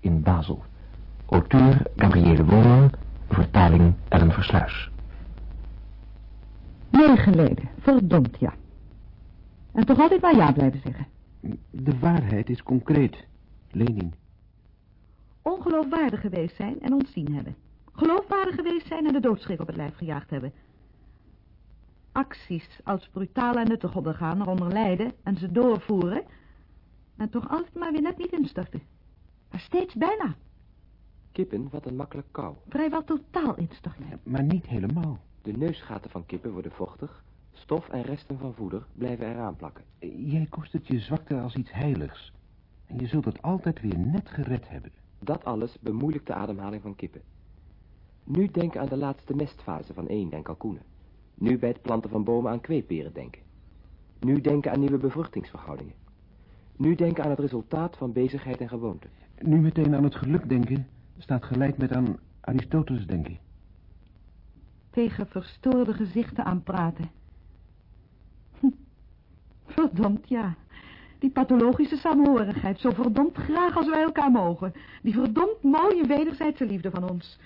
in Basel. Auteur Gabriele Woonman, vertaling Ellen Versluis. Nee, geleden. Verdomd, ja. En toch altijd maar ja blijven zeggen. De waarheid is concreet, Lening. Ongeloofwaardig geweest zijn en ontzien hebben. Geloofwaardig geweest zijn en de doodschrik op het lijf gejaagd hebben. Acties als brutaal en nuttig ondergaan, eronder lijden en ze doorvoeren... en toch altijd maar weer net niet instorten. Maar steeds bijna. Kippen, wat een makkelijk kou. Vrijwel totaal instorten. Maar niet helemaal. De neusgaten van kippen worden vochtig. Stof en resten van voeder blijven eraan plakken. Jij kost het je zwakte als iets heiligs. En je zult het altijd weer net gered hebben. Dat alles bemoeilijkt de ademhaling van kippen. Nu denk aan de laatste mestfase van eenden en kalkoenen. Nu bij het planten van bomen aan kweeperen denken. Nu denken aan nieuwe bevruchtingsverhoudingen. Nu denken aan het resultaat van bezigheid en gewoonte. Nu meteen aan het geluk denken staat gelijk met aan Aristoteles denken. Tegen verstoorde gezichten aanpraten. Hm. Verdomd, ja. Die pathologische samenhorigheid, zo verdomd graag als wij elkaar mogen. Die verdomd mooie wederzijdse liefde van ons.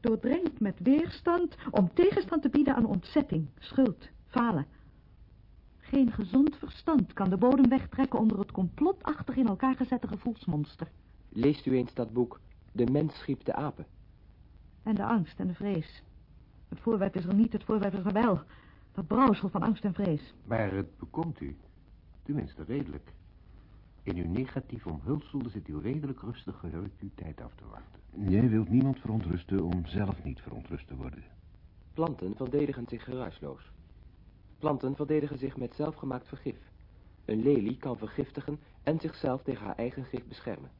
Doordrenkt met weerstand om tegenstand te bieden aan ontzetting, schuld, falen. Geen gezond verstand kan de bodem wegtrekken onder het complotachtig in elkaar gezette gevoelsmonster. Leest u eens dat boek De mens schiep de apen. En de angst en de vrees. Het voorwerp is er niet, het voorwerp is er wel. Dat brouwsel van angst en vrees. Maar het bekomt u. Tenminste redelijk. In uw negatief omhulsel zit u redelijk rustig gehurkt uw tijd af te wachten. Jij wilt niemand verontrusten om zelf niet verontrust te worden. Planten verdedigen zich geruisloos. Planten verdedigen zich met zelfgemaakt vergif. Een lelie kan vergiftigen en zichzelf tegen haar eigen gif beschermen.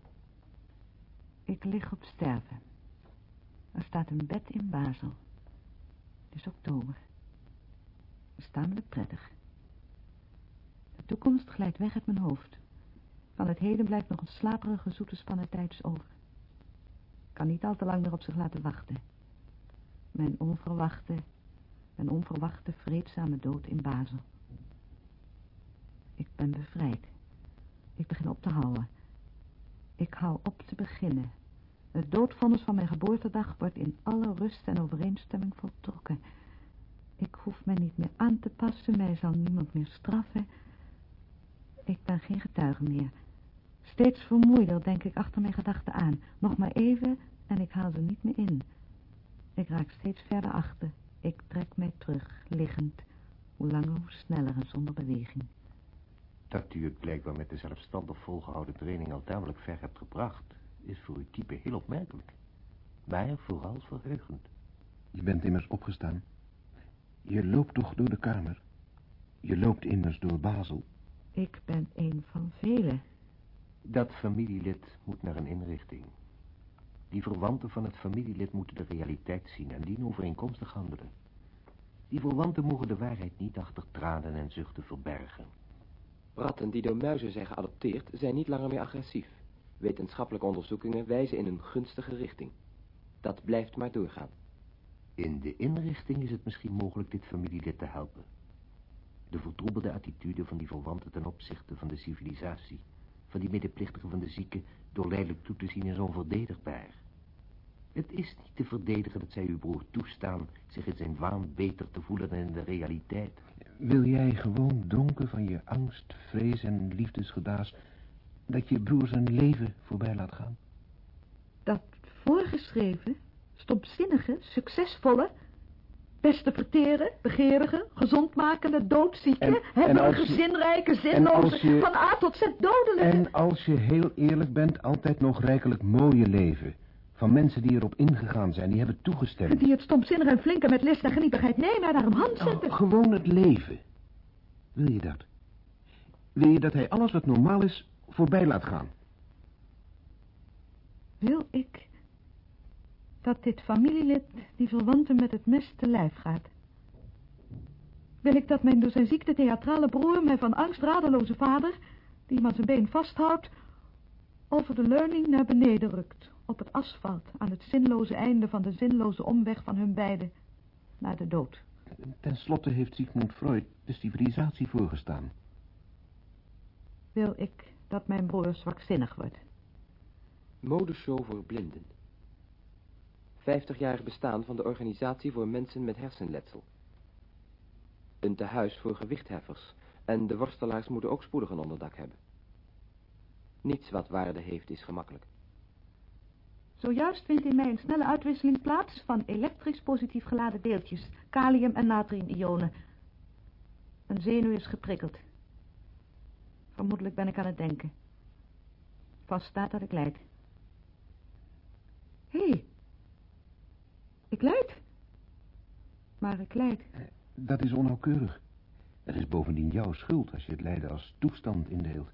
Ik lig op sterven. Er staat een bed in Basel. Het is oktober. Tamelijk prettig. De toekomst glijdt weg uit mijn hoofd. Van het heden blijft nog een slaperige zoete spanne tijds over. Kan niet al te lang meer op zich laten wachten. Mijn onverwachte, mijn onverwachte vreedzame dood in Basel. Ik ben bevrijd. Ik begin op te houden. Ik hou op te beginnen. Het doodvonnis van mijn geboortedag wordt in alle rust en overeenstemming voltrokken. Ik hoef mij niet meer aan te passen, mij zal niemand meer straffen. Ik ben geen getuige meer. Steeds vermoeider denk ik achter mijn gedachten aan. Nog maar even en ik haal ze niet meer in. Ik raak steeds verder achter. Ik trek mij terug, liggend. Hoe langer, hoe sneller en zonder beweging. Dat u het blijkbaar met de zelfstandig volgehouden training al tamelijk ver hebt gebracht, is voor uw type heel opmerkelijk. Maar vooral verheugend. Je bent immers opgestaan. Je loopt toch door de kamer. Je loopt immers door Basel. Ik ben een van velen. Dat familielid moet naar een inrichting. Die verwanten van het familielid moeten de realiteit zien en dien overeenkomstig handelen. Die verwanten mogen de waarheid niet achter tranen en zuchten verbergen. Ratten die door muizen zijn geadopteerd zijn niet langer meer agressief. Wetenschappelijke onderzoekingen wijzen in een gunstige richting. Dat blijft maar doorgaan. In de inrichting is het misschien mogelijk dit familielid te helpen. De vertroebelde attitude van die verwanten ten opzichte van de civilisatie, van die medeplichtigen van de zieken, door leidelijk toe te zien is onverdedigbaar. Het is niet te verdedigen dat zij uw broer toestaan zich in zijn waan beter te voelen dan in de realiteit. Wil jij gewoon dronken van je angst, vrees en liefdesgedaas... dat je broer zijn leven voorbij laat gaan? Dat voorgeschreven, stomzinnige, succesvolle... beste verteren, begeerige, gezondmakende, doodzieke... En- en hebben als je- gezinrijke, en zinloze, je- van A tot Z dodelijke... En als je heel eerlijk bent, altijd nog rijkelijk mooie leven. Van mensen die erop ingegaan zijn, die hebben toegestemd. Die het stomzinnig en flinke met list en geniepigheid nemen en naar hem hand zetten. Oh, gewoon het leven. Wil je dat? Wil je dat hij alles wat normaal is voorbij laat gaan? Wil ik dat dit familielid die verwanten met het mes te lijf gaat? Wil ik dat mijn door zijn ziekte theatrale broer mij van angst radeloze vader, die hem aan zijn been vasthoudt, over de leuning naar beneden rukt, op het asfalt, aan het zinloze einde van de zinloze omweg van hun beiden, naar de dood? Ten slotte heeft Sigmund Freud de civilisatie voorgestaan. Wil ik dat mijn broer zwakzinnig wordt? Modeshow voor blinden. Vijftigjarig bestaan van de organisatie voor mensen met hersenletsel. Een tehuis voor gewichtheffers en de worstelaars moeten ook spoedig een onderdak hebben. Niets wat waarde heeft is gemakkelijk. Zojuist vindt in mij een snelle uitwisseling plaats van elektrisch positief geladen deeltjes, kalium- en natriumionen. Een zenuw is geprikkeld. Vermoedelijk ben ik aan het denken. Vast staat dat ik lijd. Hé, hey, ik lijd. Maar ik lijd. Dat is onnauwkeurig. Het is bovendien jouw schuld als je het lijden als toestand indeelt.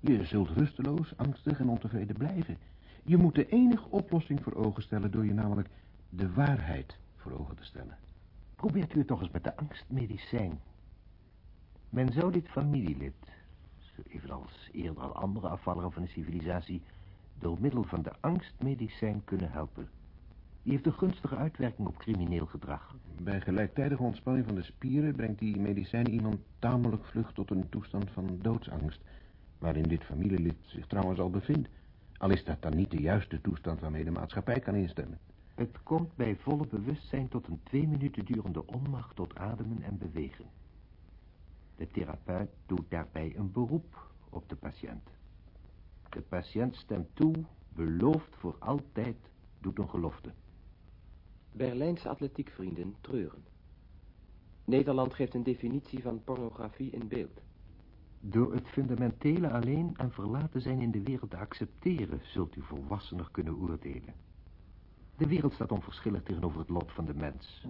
Je zult rusteloos, angstig en ontevreden blijven. Je moet de enige oplossing voor ogen stellen door je namelijk de waarheid voor ogen te stellen. Probeert u het toch eens met de angstmedicijn. Men zou dit familielid, evenals eerder al andere afvalleren van de civilisatie, door middel van de angstmedicijn kunnen helpen. Die heeft een gunstige uitwerking op crimineel gedrag. Bij gelijktijdige ontspanning van de spieren brengt die medicijn iemand tamelijk vlug tot een toestand van doodsangst, waarin dit familielid zich trouwens al bevindt. Al is dat dan niet de juiste toestand waarmee de maatschappij kan instemmen. Het komt bij volle bewustzijn tot een twee minuten durende onmacht tot ademen en bewegen. De therapeut doet daarbij een beroep op de patiënt. De patiënt stemt toe, belooft voor altijd, doet een gelofte. Berlijnse atletiekvrienden treuren. Nederland geeft een definitie van pornografie in beeld. Door het fundamentele alleen en verlaten zijn in de wereld te accepteren, zult u volwassener kunnen oordelen. De wereld staat onverschillig tegenover het lot van de mens.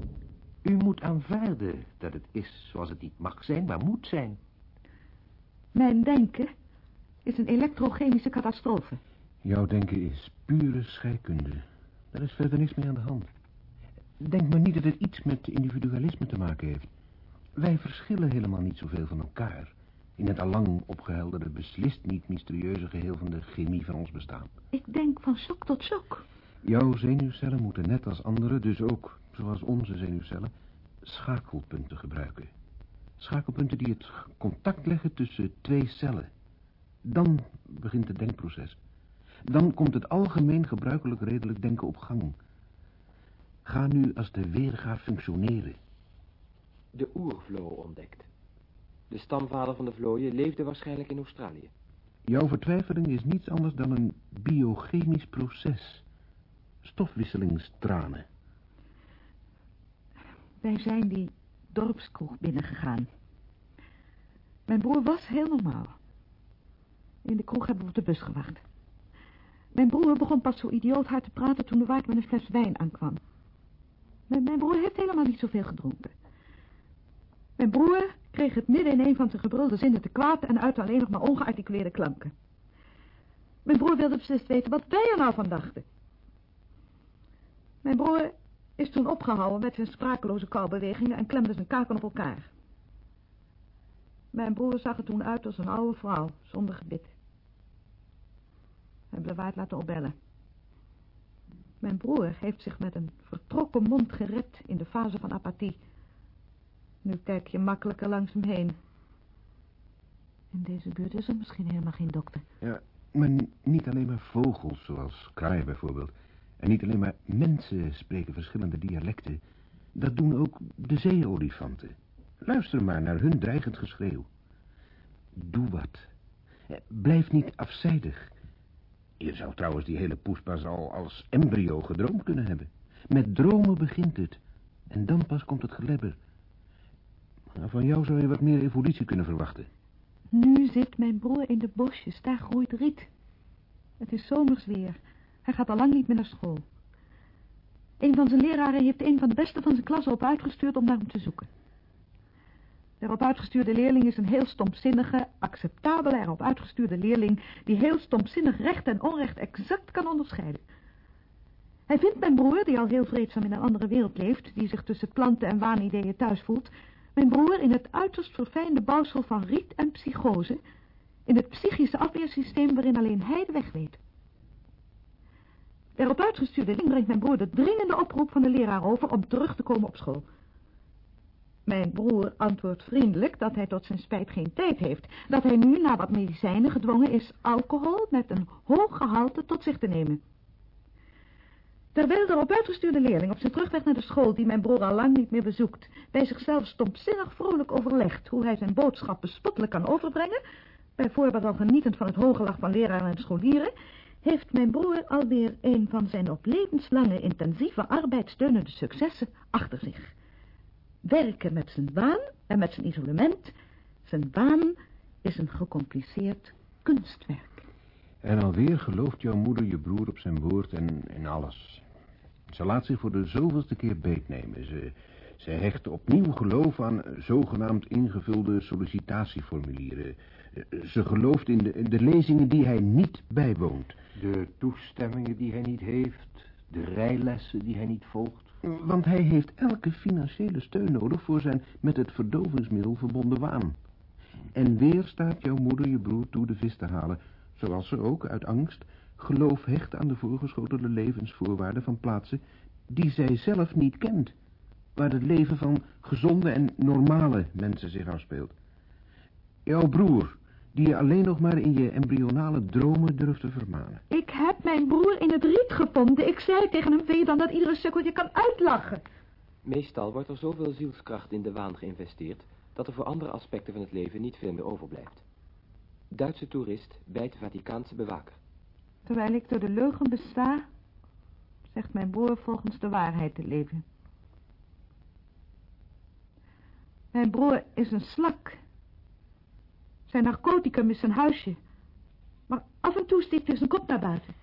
U moet aanvaarden dat het is zoals het niet mag zijn, maar moet zijn. Mijn denken is een elektrochemische catastrofe. Jouw denken is pure scheikunde. Daar is verder niks mee aan de hand. Denk maar niet dat het iets met individualisme te maken heeft. Wij verschillen helemaal niet zoveel van elkaar. In het allang opgehelderde, beslist niet mysterieuze geheel van de chemie van ons bestaan. Ik denk van shock tot shock. Jouw zenuwcellen moeten net als andere, dus ook zoals onze zenuwcellen, schakelpunten gebruiken. Schakelpunten die het contact leggen tussen twee cellen. Dan begint het denkproces. Dan komt het algemeen gebruikelijk redelijk denken op gang. Ga nu als de weerga functioneren. De oervloo ontdekt. De stamvader van de vlooien leefde waarschijnlijk in Australië. Jouw vertwijfeling is niets anders dan een biochemisch proces. Stofwisselingstranen. Wij zijn die dorpskroeg binnengegaan. Mijn broer was heel normaal. In de kroeg hebben we op de bus gewacht. Mijn broer begon pas zo idioot hard te praten toen de waard met een fles wijn aankwam. Mijn, mijn broer heeft helemaal niet zoveel gedronken. Mijn broer kreeg het midden in een van zijn gebrulde zinnen te kwaad en uitte alleen nog maar ongearticuleerde klanken. Mijn broer wilde beslist weten wat wij er nou van dachten. Mijn broer is toen opgehouden met zijn sprakeloze kaalbewegingen en klemde zijn kaken op elkaar. Mijn broer zag er toen uit als een oude vrouw, zonder gebit. Hij bleef laten opbellen. Mijn broer heeft zich met een vertrokken mond gered in de fase van apathie. Nu kijk je makkelijker langs hem heen. In deze buurt is er misschien helemaal geen dokter. Ja, maar niet alleen maar vogels, zoals kraaien bijvoorbeeld. En niet alleen maar mensen spreken verschillende dialecten. Dat doen ook de zeeolifanten. Luister maar naar hun dreigend geschreeuw. Doe wat. Blijf niet afzijdig. Je zou trouwens die hele poespas al als embryo gedroomd kunnen hebben. Met dromen begint het. En dan pas komt het gelebber. Nou, van jou zou je wat meer evolutie kunnen verwachten. Nu zit mijn broer in de bosjes, daar groeit riet. Het is zomers weer. Hij gaat al lang niet meer naar school. Een van zijn leraren heeft een van de beste van zijn klas op uitgestuurd om naar hem te zoeken. De erop uitgestuurde leerling is een heel stomzinnige, acceptabele erop uitgestuurde leerling... die heel stomzinnig recht en onrecht exact kan onderscheiden. Hij vindt mijn broer, die al heel vreedzaam in een andere wereld leeft... die zich tussen planten en waanideeën thuis voelt... mijn broer in het uiterst verfijnde bouwsel van riet en psychose... in het psychische afweersysteem waarin alleen hij de weg weet. De erop uitgestuurde leerling brengt mijn broer de dringende oproep van de leraar over... om terug te komen op school... Mijn broer antwoordt vriendelijk dat hij tot zijn spijt geen tijd heeft. Dat hij nu na wat medicijnen gedwongen is alcohol met een hoog gehalte tot zich te nemen. Terwijl de op uitgestuurde leerling op zijn terugweg naar de school, die mijn broer al lang niet meer bezoekt, bij zichzelf stompzinnig vrolijk overlegt hoe hij zijn boodschap bespottelijk kan overbrengen, bijvoorbeeld al genietend van het hoge lach van leraren en scholieren, heeft mijn broer alweer een van zijn op levenslange intensieve arbeid steunende successen achter zich. Werken met zijn baan en met zijn isolement. Zijn baan is een gecompliceerd kunstwerk. En alweer gelooft jouw moeder je broer op zijn woord en in alles. Ze laat zich voor de zoveelste keer beetnemen. Ze, ze hecht opnieuw geloof aan zogenaamd ingevulde sollicitatieformulieren. Ze gelooft in de, in de lezingen die hij niet bijwoont. De toestemmingen die hij niet heeft, de rijlessen die hij niet volgt. Want hij heeft elke financiële steun nodig voor zijn met het verdovingsmiddel verbonden waan. En weer staat jouw moeder je broer toe de vis te halen, zoals ze ook, uit angst, geloof hecht aan de voorgeschotelde levensvoorwaarden van plaatsen die zij zelf niet kent, waar het leven van gezonde en normale mensen zich afspeelt. Jouw broer, die je alleen nog maar in je embryonale dromen durft te vermanen. Ik heb mijn broer in het riet gevonden. Ik zei tegen hem, wil je dan dat iedere sukkel je kan uitlachen? Meestal wordt er zoveel zielskracht in de waan geïnvesteerd... dat er voor andere aspecten van het leven niet veel meer overblijft. Duitse toerist bij de Vaticaanse bewaker. Terwijl ik door de leugen besta, zegt mijn broer volgens de waarheid te leven. Mijn broer is een slak. Zijn narcoticum is zijn huisje. Maar af en toe steekt hij zijn kop naar buiten.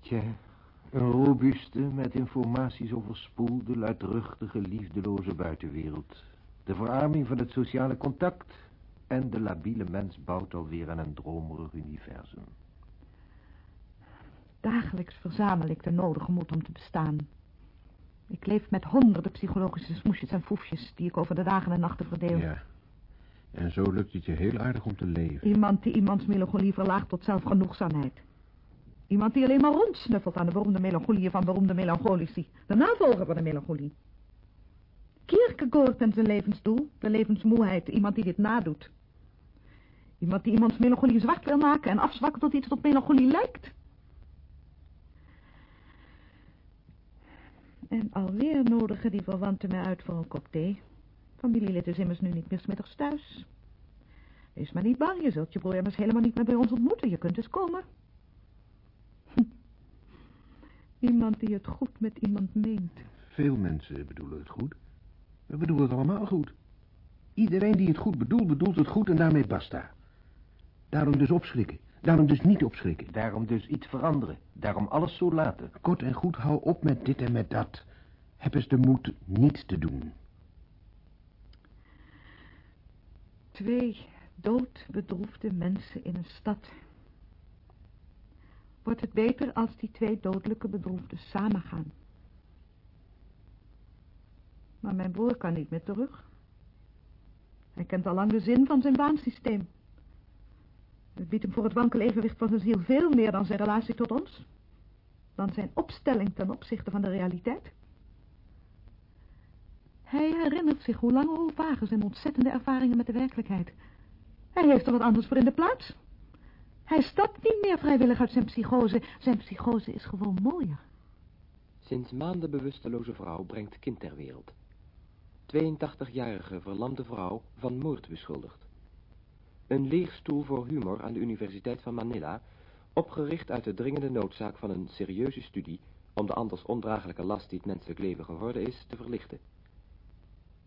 Tja, een robuuste, met informaties overspoelde, luidruchtige, liefdeloze buitenwereld. De verarming van het sociale contact en de labiele mens bouwt alweer aan een dromerig universum. Dagelijks verzamel ik de nodige moed om te bestaan. Ik leef met honderden psychologische smoesjes en foefjes die ik over de dagen en nachten verdeel. Ja. En zo lukt het je heel aardig om te leven. Iemand die iemands melancholie verlaagt tot zelfgenoegzaamheid. Iemand die alleen maar rondsnuffelt aan de beroemde melancholie van beroemde melancholici. De navolger van de melancholie. Kierkegaard en zijn levensdoel, de levensmoeheid, iemand die dit nadoet. Iemand die iemands melancholie zwart wil maken en afzwakken tot iets tot melancholie lijkt. En alweer nodigen die verwanten mij uit voor een kop thee. Familielid is immers nu niet meer smiddags thuis. Wees maar niet bang, je zult je broer immers helemaal niet meer bij ons ontmoeten. Je kunt dus komen. Iemand die het goed met iemand meent. Veel mensen bedoelen het goed. We bedoelen het allemaal goed. Iedereen die het goed bedoelt, bedoelt het goed en daarmee basta. Daarom dus opschrikken. Daarom dus niet opschrikken. Daarom dus iets veranderen. Daarom alles zo laten. Kort en goed, hou op met dit en met dat. Heb eens de moed niet te doen. Twee doodbedroefde mensen in een stad. Wordt het beter als die twee dodelijke bedroefden samengaan? Maar mijn broer kan niet meer terug. Hij kent al lang de zin van zijn baansysteem. Het biedt hem voor het wankele evenwicht van zijn ziel veel meer dan zijn relatie tot ons. Dan zijn opstelling ten opzichte van de realiteit. Hij herinnert zich hoe lang hoe vager zijn ontzettende ervaringen met de werkelijkheid. Hij heeft er wat anders voor in de plaats. Hij stapt niet meer vrijwillig uit zijn psychose. Zijn psychose is gewoon mooier. Sinds maanden bewusteloze vrouw brengt kind ter wereld. 82-jarige verlamde vrouw van moord beschuldigd. Een leerstoel voor humor aan de Universiteit van Manila, opgericht uit de dringende noodzaak van een serieuze studie om de anders ondraaglijke last die het menselijk leven geworden is, te verlichten.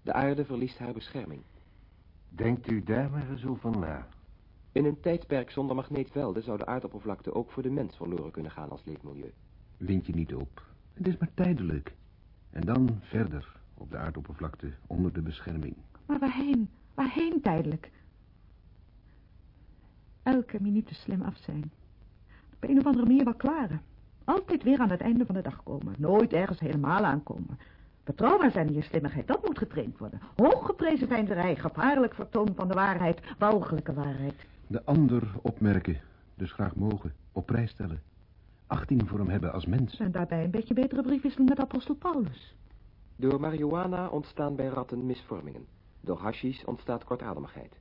De aarde verliest haar bescherming. Denkt u daar maar eens over na. In een tijdperk zonder magneetvelden zou de aardoppervlakte ook voor de mens verloren kunnen gaan als leefmilieu. Wind je niet op. Het is maar tijdelijk. En dan verder op de aardoppervlakte onder de bescherming. Maar waarheen? Waarheen tijdelijk? Elke minuut te slim af zijn. Op een of andere manier wel klaren. Altijd weer aan het einde van de dag komen. Nooit ergens helemaal aankomen. Betrouwbaar zijn in je slimmigheid, dat moet getraind worden. Hooggeprezen veinzerij, gevaarlijk vertoon van de waarheid, walgelijke waarheid. De ander opmerken, dus graag mogen, op prijs stellen. Achting voor hem hebben als mens. En daarbij een beetje betere briefwisseling met apostel Paulus. Door marihuana ontstaan bij ratten misvormingen. Door hashish ontstaat kortademigheid.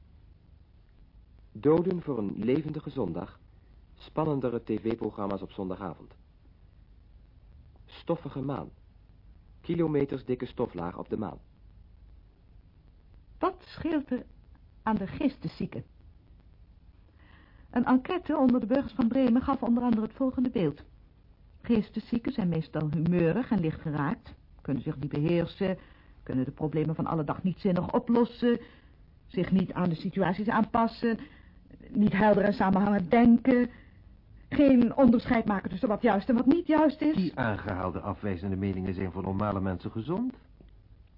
Doden voor een levendige zondag. Spannendere tv-programma's op zondagavond. Stoffige maan. Kilometers dikke stoflaag op de maan. Wat scheelt er aan de geesteszieken? Een enquête onder de burgers van Bremen gaf onder andere het volgende beeld. Geesteszieken zijn meestal humeurig en lichtgeraakt, kunnen zich niet beheersen, kunnen de problemen van alle dag niet zinnig oplossen, zich niet aan de situaties aanpassen, niet helder en samenhangend denken, geen onderscheid maken tussen wat juist en wat niet juist is. Die aangehaalde afwijzende meningen zijn voor normale mensen gezond.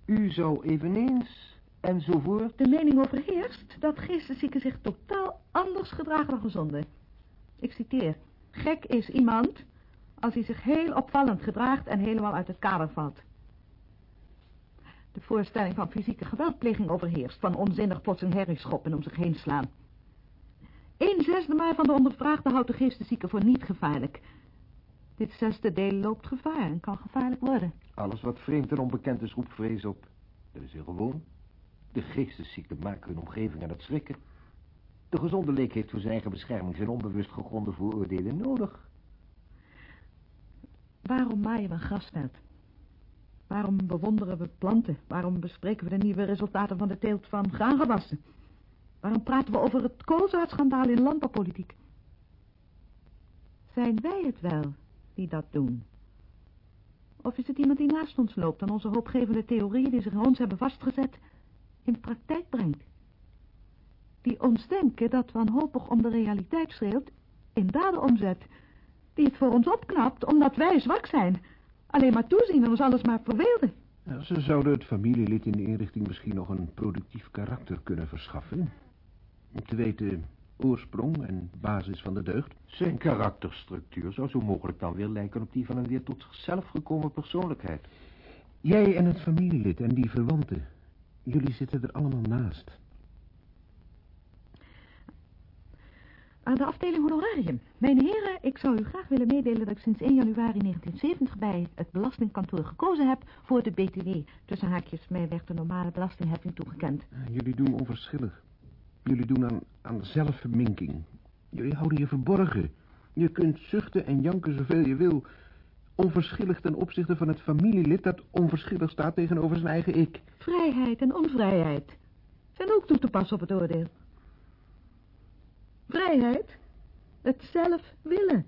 U zou eveneens, enzovoort. De mening overheerst dat geesteszieken zich totaal anders gedragen dan gezonden. Ik citeer, gek is iemand als hij zich heel opvallend gedraagt en helemaal uit het kader valt. De voorstelling van fysieke geweldpleging overheerst, van onzinnig plotseling herrieschoppen om zich heen slaan. Een zesde maar van de ondervraagden houdt de geesteszieke voor niet gevaarlijk. Dit zesde deel loopt gevaar en kan gevaarlijk worden. Alles wat vreemd en onbekend is, roept vrees op. Dat is heel gewoon. De geesteszieken maken hun omgeving aan het schrikken. De gezonde leek heeft voor zijn eigen bescherming zijn onbewust gegronde vooroordelen nodig. Waarom maaien we een grasveld? Waarom bewonderen we planten? Waarom bespreken we de nieuwe resultaten van de teelt van graangewassen? Waarom praten we over het koolzaadschandaal in landbouwpolitiek? Zijn wij het wel die dat doen? Of is het iemand die naast ons loopt en onze hoopgevende theorieën die zich in ons hebben vastgezet in praktijk brengt? Die ons denken dat wanhopig om de realiteit schreeuwt in daden omzet. Die het voor ons opknapt omdat wij zwak zijn. Alleen maar toezien en ons alles maar verbeelden. Nou, ze zouden het familielid in de inrichting misschien nog een productief karakter kunnen verschaffen. Te weten oorsprong en basis van de deugd. Zijn karakterstructuur zou zo mogelijk dan weer lijken op die van een weer tot zichzelf gekomen persoonlijkheid. Jij en het familielid en die verwanten. Jullie zitten er allemaal naast. Aan de afdeling honorarium. Mijn heren, ik zou u graag willen meedelen dat ik sinds 1 januari 1970 bij het belastingkantoor gekozen heb voor de BTW. Tussen haakjes, mij werd de normale belastingheffing toegekend. Jullie doen onverschillig. Jullie doen aan, zelfverminking. Jullie houden je verborgen. Je kunt zuchten en janken zoveel je wil. Onverschillig ten opzichte van het familielid dat onverschillig staat tegenover zijn eigen ik. Vrijheid en onvrijheid zijn ook toe te passen op het oordeel. Vrijheid, het zelf willen.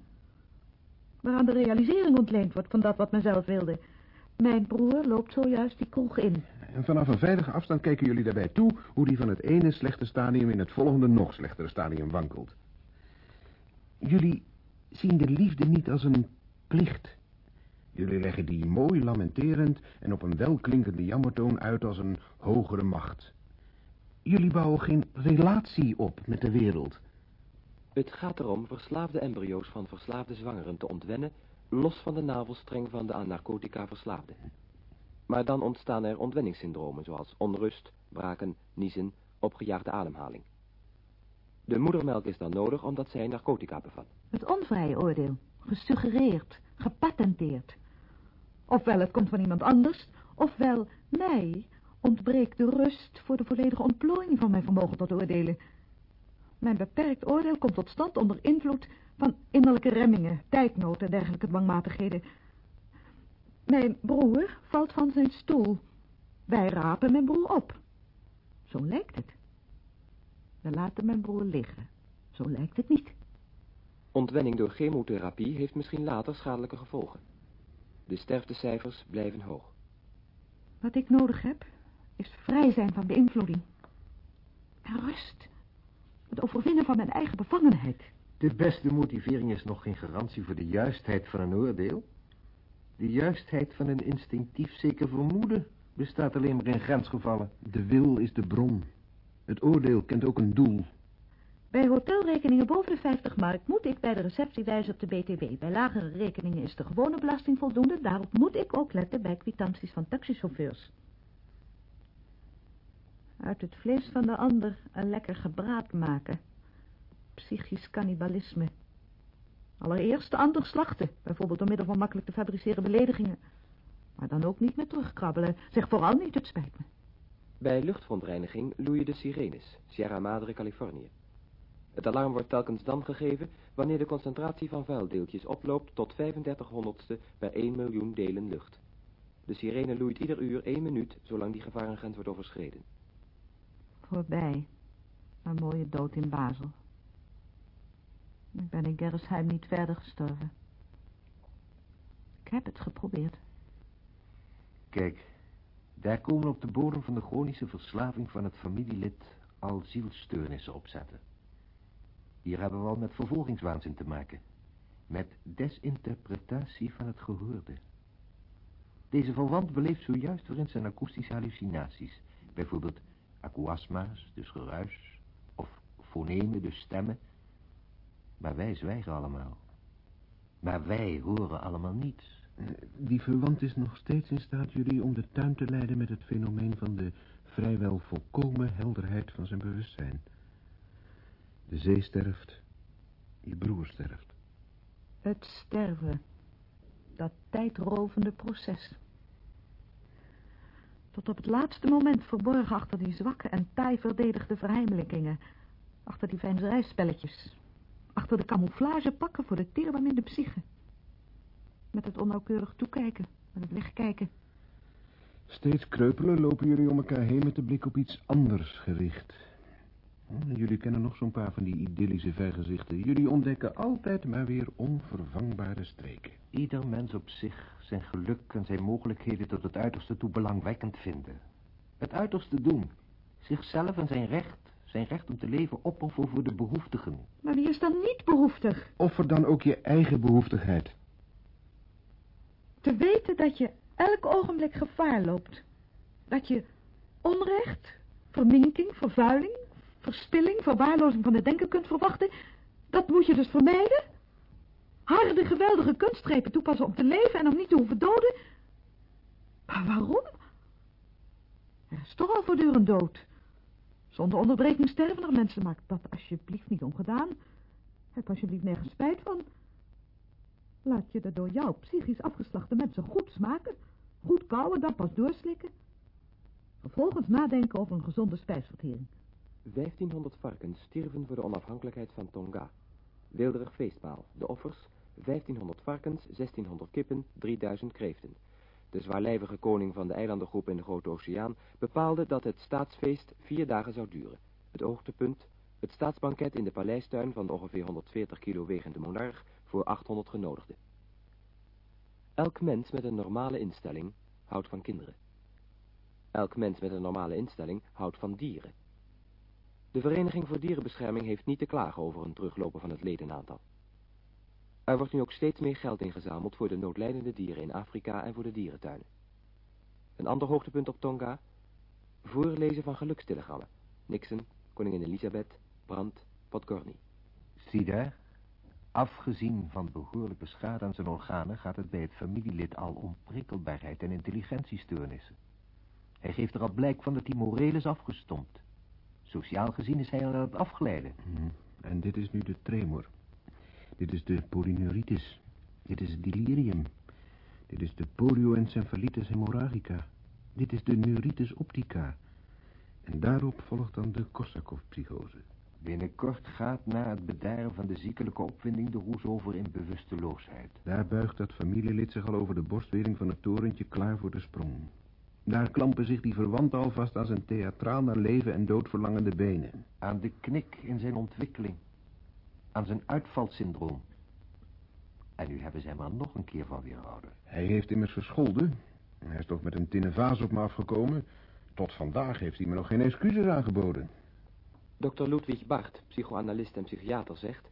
Waaraan de realisering ontleend wordt van dat wat men zelf wilde. Mijn broer loopt zojuist die kroeg in. En vanaf een veilige afstand kijken jullie daarbij toe... hoe die van het ene slechte stadium in het volgende nog slechtere stadium wankelt. Jullie zien de liefde niet als een plicht. Jullie leggen die mooi lamenterend en op een welklinkende jammertoon uit als een hogere macht. Jullie bouwen geen relatie op met de wereld. Het gaat erom verslaafde embryo's van verslaafde zwangeren te ontwennen, los van de navelstreng van de aan narcotica verslaafde. Maar dan ontstaan er ontwenningssyndromen, zoals onrust, braken, niezen, opgejaagde ademhaling. De moedermelk is dan nodig omdat zij narcotica bevat. Het onvrije oordeel, gesuggereerd, gepatenteerd. Ofwel het komt van iemand anders, ofwel mij ontbreekt de rust voor de volledige ontplooiing van mijn vermogen tot oordelen. Mijn beperkt oordeel komt tot stand onder invloed van innerlijke remmingen, tijdnood en dergelijke dwangmatigheden. Mijn broer valt van zijn stoel. Wij rapen mijn broer op. Zo lijkt het. We laten mijn broer liggen. Zo lijkt het niet. Ontwenning door chemotherapie heeft misschien later schadelijke gevolgen. De sterftecijfers blijven hoog. Wat ik nodig heb, is vrij zijn van beïnvloeding. En rust. Het overwinnen van mijn eigen bevangenheid. De beste motivering is nog geen garantie voor de juistheid van een oordeel. De juistheid van een instinctief zeker vermoeden bestaat alleen maar in grensgevallen. De wil is de bron. Het oordeel kent ook een doel. Bij hotelrekeningen boven de 50 mark moet ik bij de receptie wijzen op de BTW. Bij lagere rekeningen is de gewone belasting voldoende. Daarop moet ik ook letten bij kwitanties van taxichauffeurs. Uit het vlees van de ander een lekker gebraad maken. Psychisch cannibalisme. Allereerst de ander slachten, bijvoorbeeld door middel van makkelijk te fabriceren beledigingen. Maar dan ook niet meer terugkrabbelen. Zeg vooral niet, het spijt me. Bij luchtverontreiniging loeien de sirenes, Sierra Madre, Californië. Het alarm wordt telkens dan gegeven wanneer de concentratie van vuildeeltjes oploopt tot 35 honderdste per 1 miljoen delen lucht. De sirene loeit ieder uur 1 minuut, zolang die gevarengrens wordt overschreden. Voorbij. Een mooie dood in Basel. Ik ben in Gerresheim niet verder gestorven. Ik heb het geprobeerd. Kijk, daar komen op de bodem van de chronische verslaving van het familielid al zielsteurnissen opzetten. Hier hebben we al met vervolgingswaanzin te maken. Met desinterpretatie van het gehoorde. Deze verwant beleeft zojuist weer in zijn akoestische hallucinaties. Bijvoorbeeld akuasma's, dus geruis, of fonemen, dus stemmen. Maar wij zwijgen allemaal. Maar wij horen allemaal niets. Eh, Die verwant is nog steeds in staat jullie om de tuin te leiden met het fenomeen van de vrijwel volkomen helderheid van zijn bewustzijn. De zee sterft, je broer sterft. Het sterven. Dat tijdrovende proces. Tot op het laatste moment verborgen achter die zwakke en taai verdedigde verheimelijkingen. Achter die veinzerijspelletjes. Achter de camouflagepakken voor de teerbeminde psyche. Met het onnauwkeurig toekijken, met het wegkijken. Steeds kreupelen lopen jullie om elkaar heen met de blik op iets anders gericht. Hm, Jullie kennen nog zo'n paar van die idyllische vergezichten. Jullie ontdekken altijd maar weer onvervangbare streken. Ieder mens op zich zijn geluk en zijn mogelijkheden tot het uiterste toe belangwekkend vinden. Het uiterste doen. Zichzelf en zijn recht, zijn recht om te leven opofferen voor de behoeftigen. Maar wie is dan niet behoeftig? Offer dan ook je eigen behoeftigheid. Te weten dat je elk ogenblik gevaar loopt. Dat je onrecht, verminking, vervuiling, verspilling, verwaarlozing van het denken kunt verwachten. Dat moet je dus vermijden. Harde, geweldige kunstgrepen toepassen om te leven en om niet te hoeven doden. Maar waarom? Er is toch al voortdurend dood. Zonder onderbreking sterven er mensen. Maak dat alsjeblieft niet ongedaan. Heb alsjeblieft nergens spijt van. Laat je de door jou psychisch afgeslachte mensen goed smaken. Goed kauwen, dan pas doorslikken. Vervolgens nadenken over een gezonde spijsvertering. 1500 varkens stierven voor de onafhankelijkheid van Tonga. Weelderig feestmaal. De offers 1500 varkens, 1600 kippen, 3000 kreeften. De zwaarlijvige koning van de eilandengroep in de Grote Oceaan bepaalde dat het staatsfeest vier dagen zou duren. Het hoogtepunt, het staatsbanket in de paleistuin van de ongeveer 140 kilo wegende monarch voor 800 genodigden. Elk mens met een normale instelling houdt van kinderen. Elk mens met een normale instelling houdt van dieren. De Vereniging voor Dierenbescherming heeft niet te klagen over een teruglopen van het ledenaantal. Er wordt nu ook steeds meer geld ingezameld voor de noodlijdende dieren in Afrika en voor de dierentuinen. Een ander hoogtepunt op Tonga, voorlezen van gelukstelegrammen. Nixon, koningin Elisabeth, Brandt, Podgorny. Zie daar, afgezien van behoorlijke schade aan zijn organen... gaat het bij het familielid al om prikkelbaarheid en intelligentiestoornissen. Hij geeft er al blijk van dat hij moreel is afgestompt. Sociaal gezien is hij al aan het afgeleiden. En dit is nu de tremor. Dit is de polyneuritis. Dit is het delirium. Dit is de polioencephalitis hemorrhagica. Dit is de neuritis optica. En daarop volgt dan de Korsakoff-psychose. Binnenkort gaat na het bedaren van de ziekelijke opwinding de roes over in bewusteloosheid. Daar buigt dat familielid zich al over de borstwering van het torentje klaar voor de sprong. Daar klampen zich die verwanten alvast aan zijn theatraal naar leven en dood verlangende benen. Aan de knik in zijn ontwikkeling. Aan zijn uitvalsyndroom. En nu hebben ze hem er nog een keer van weerhouden. Hij heeft immers verscholden. Hij is toch met een tinnen vaas op me afgekomen. Tot vandaag heeft hij me nog geen excuses aangeboden. Dr. Ludwig Bart, psychoanalist en psychiater, zegt...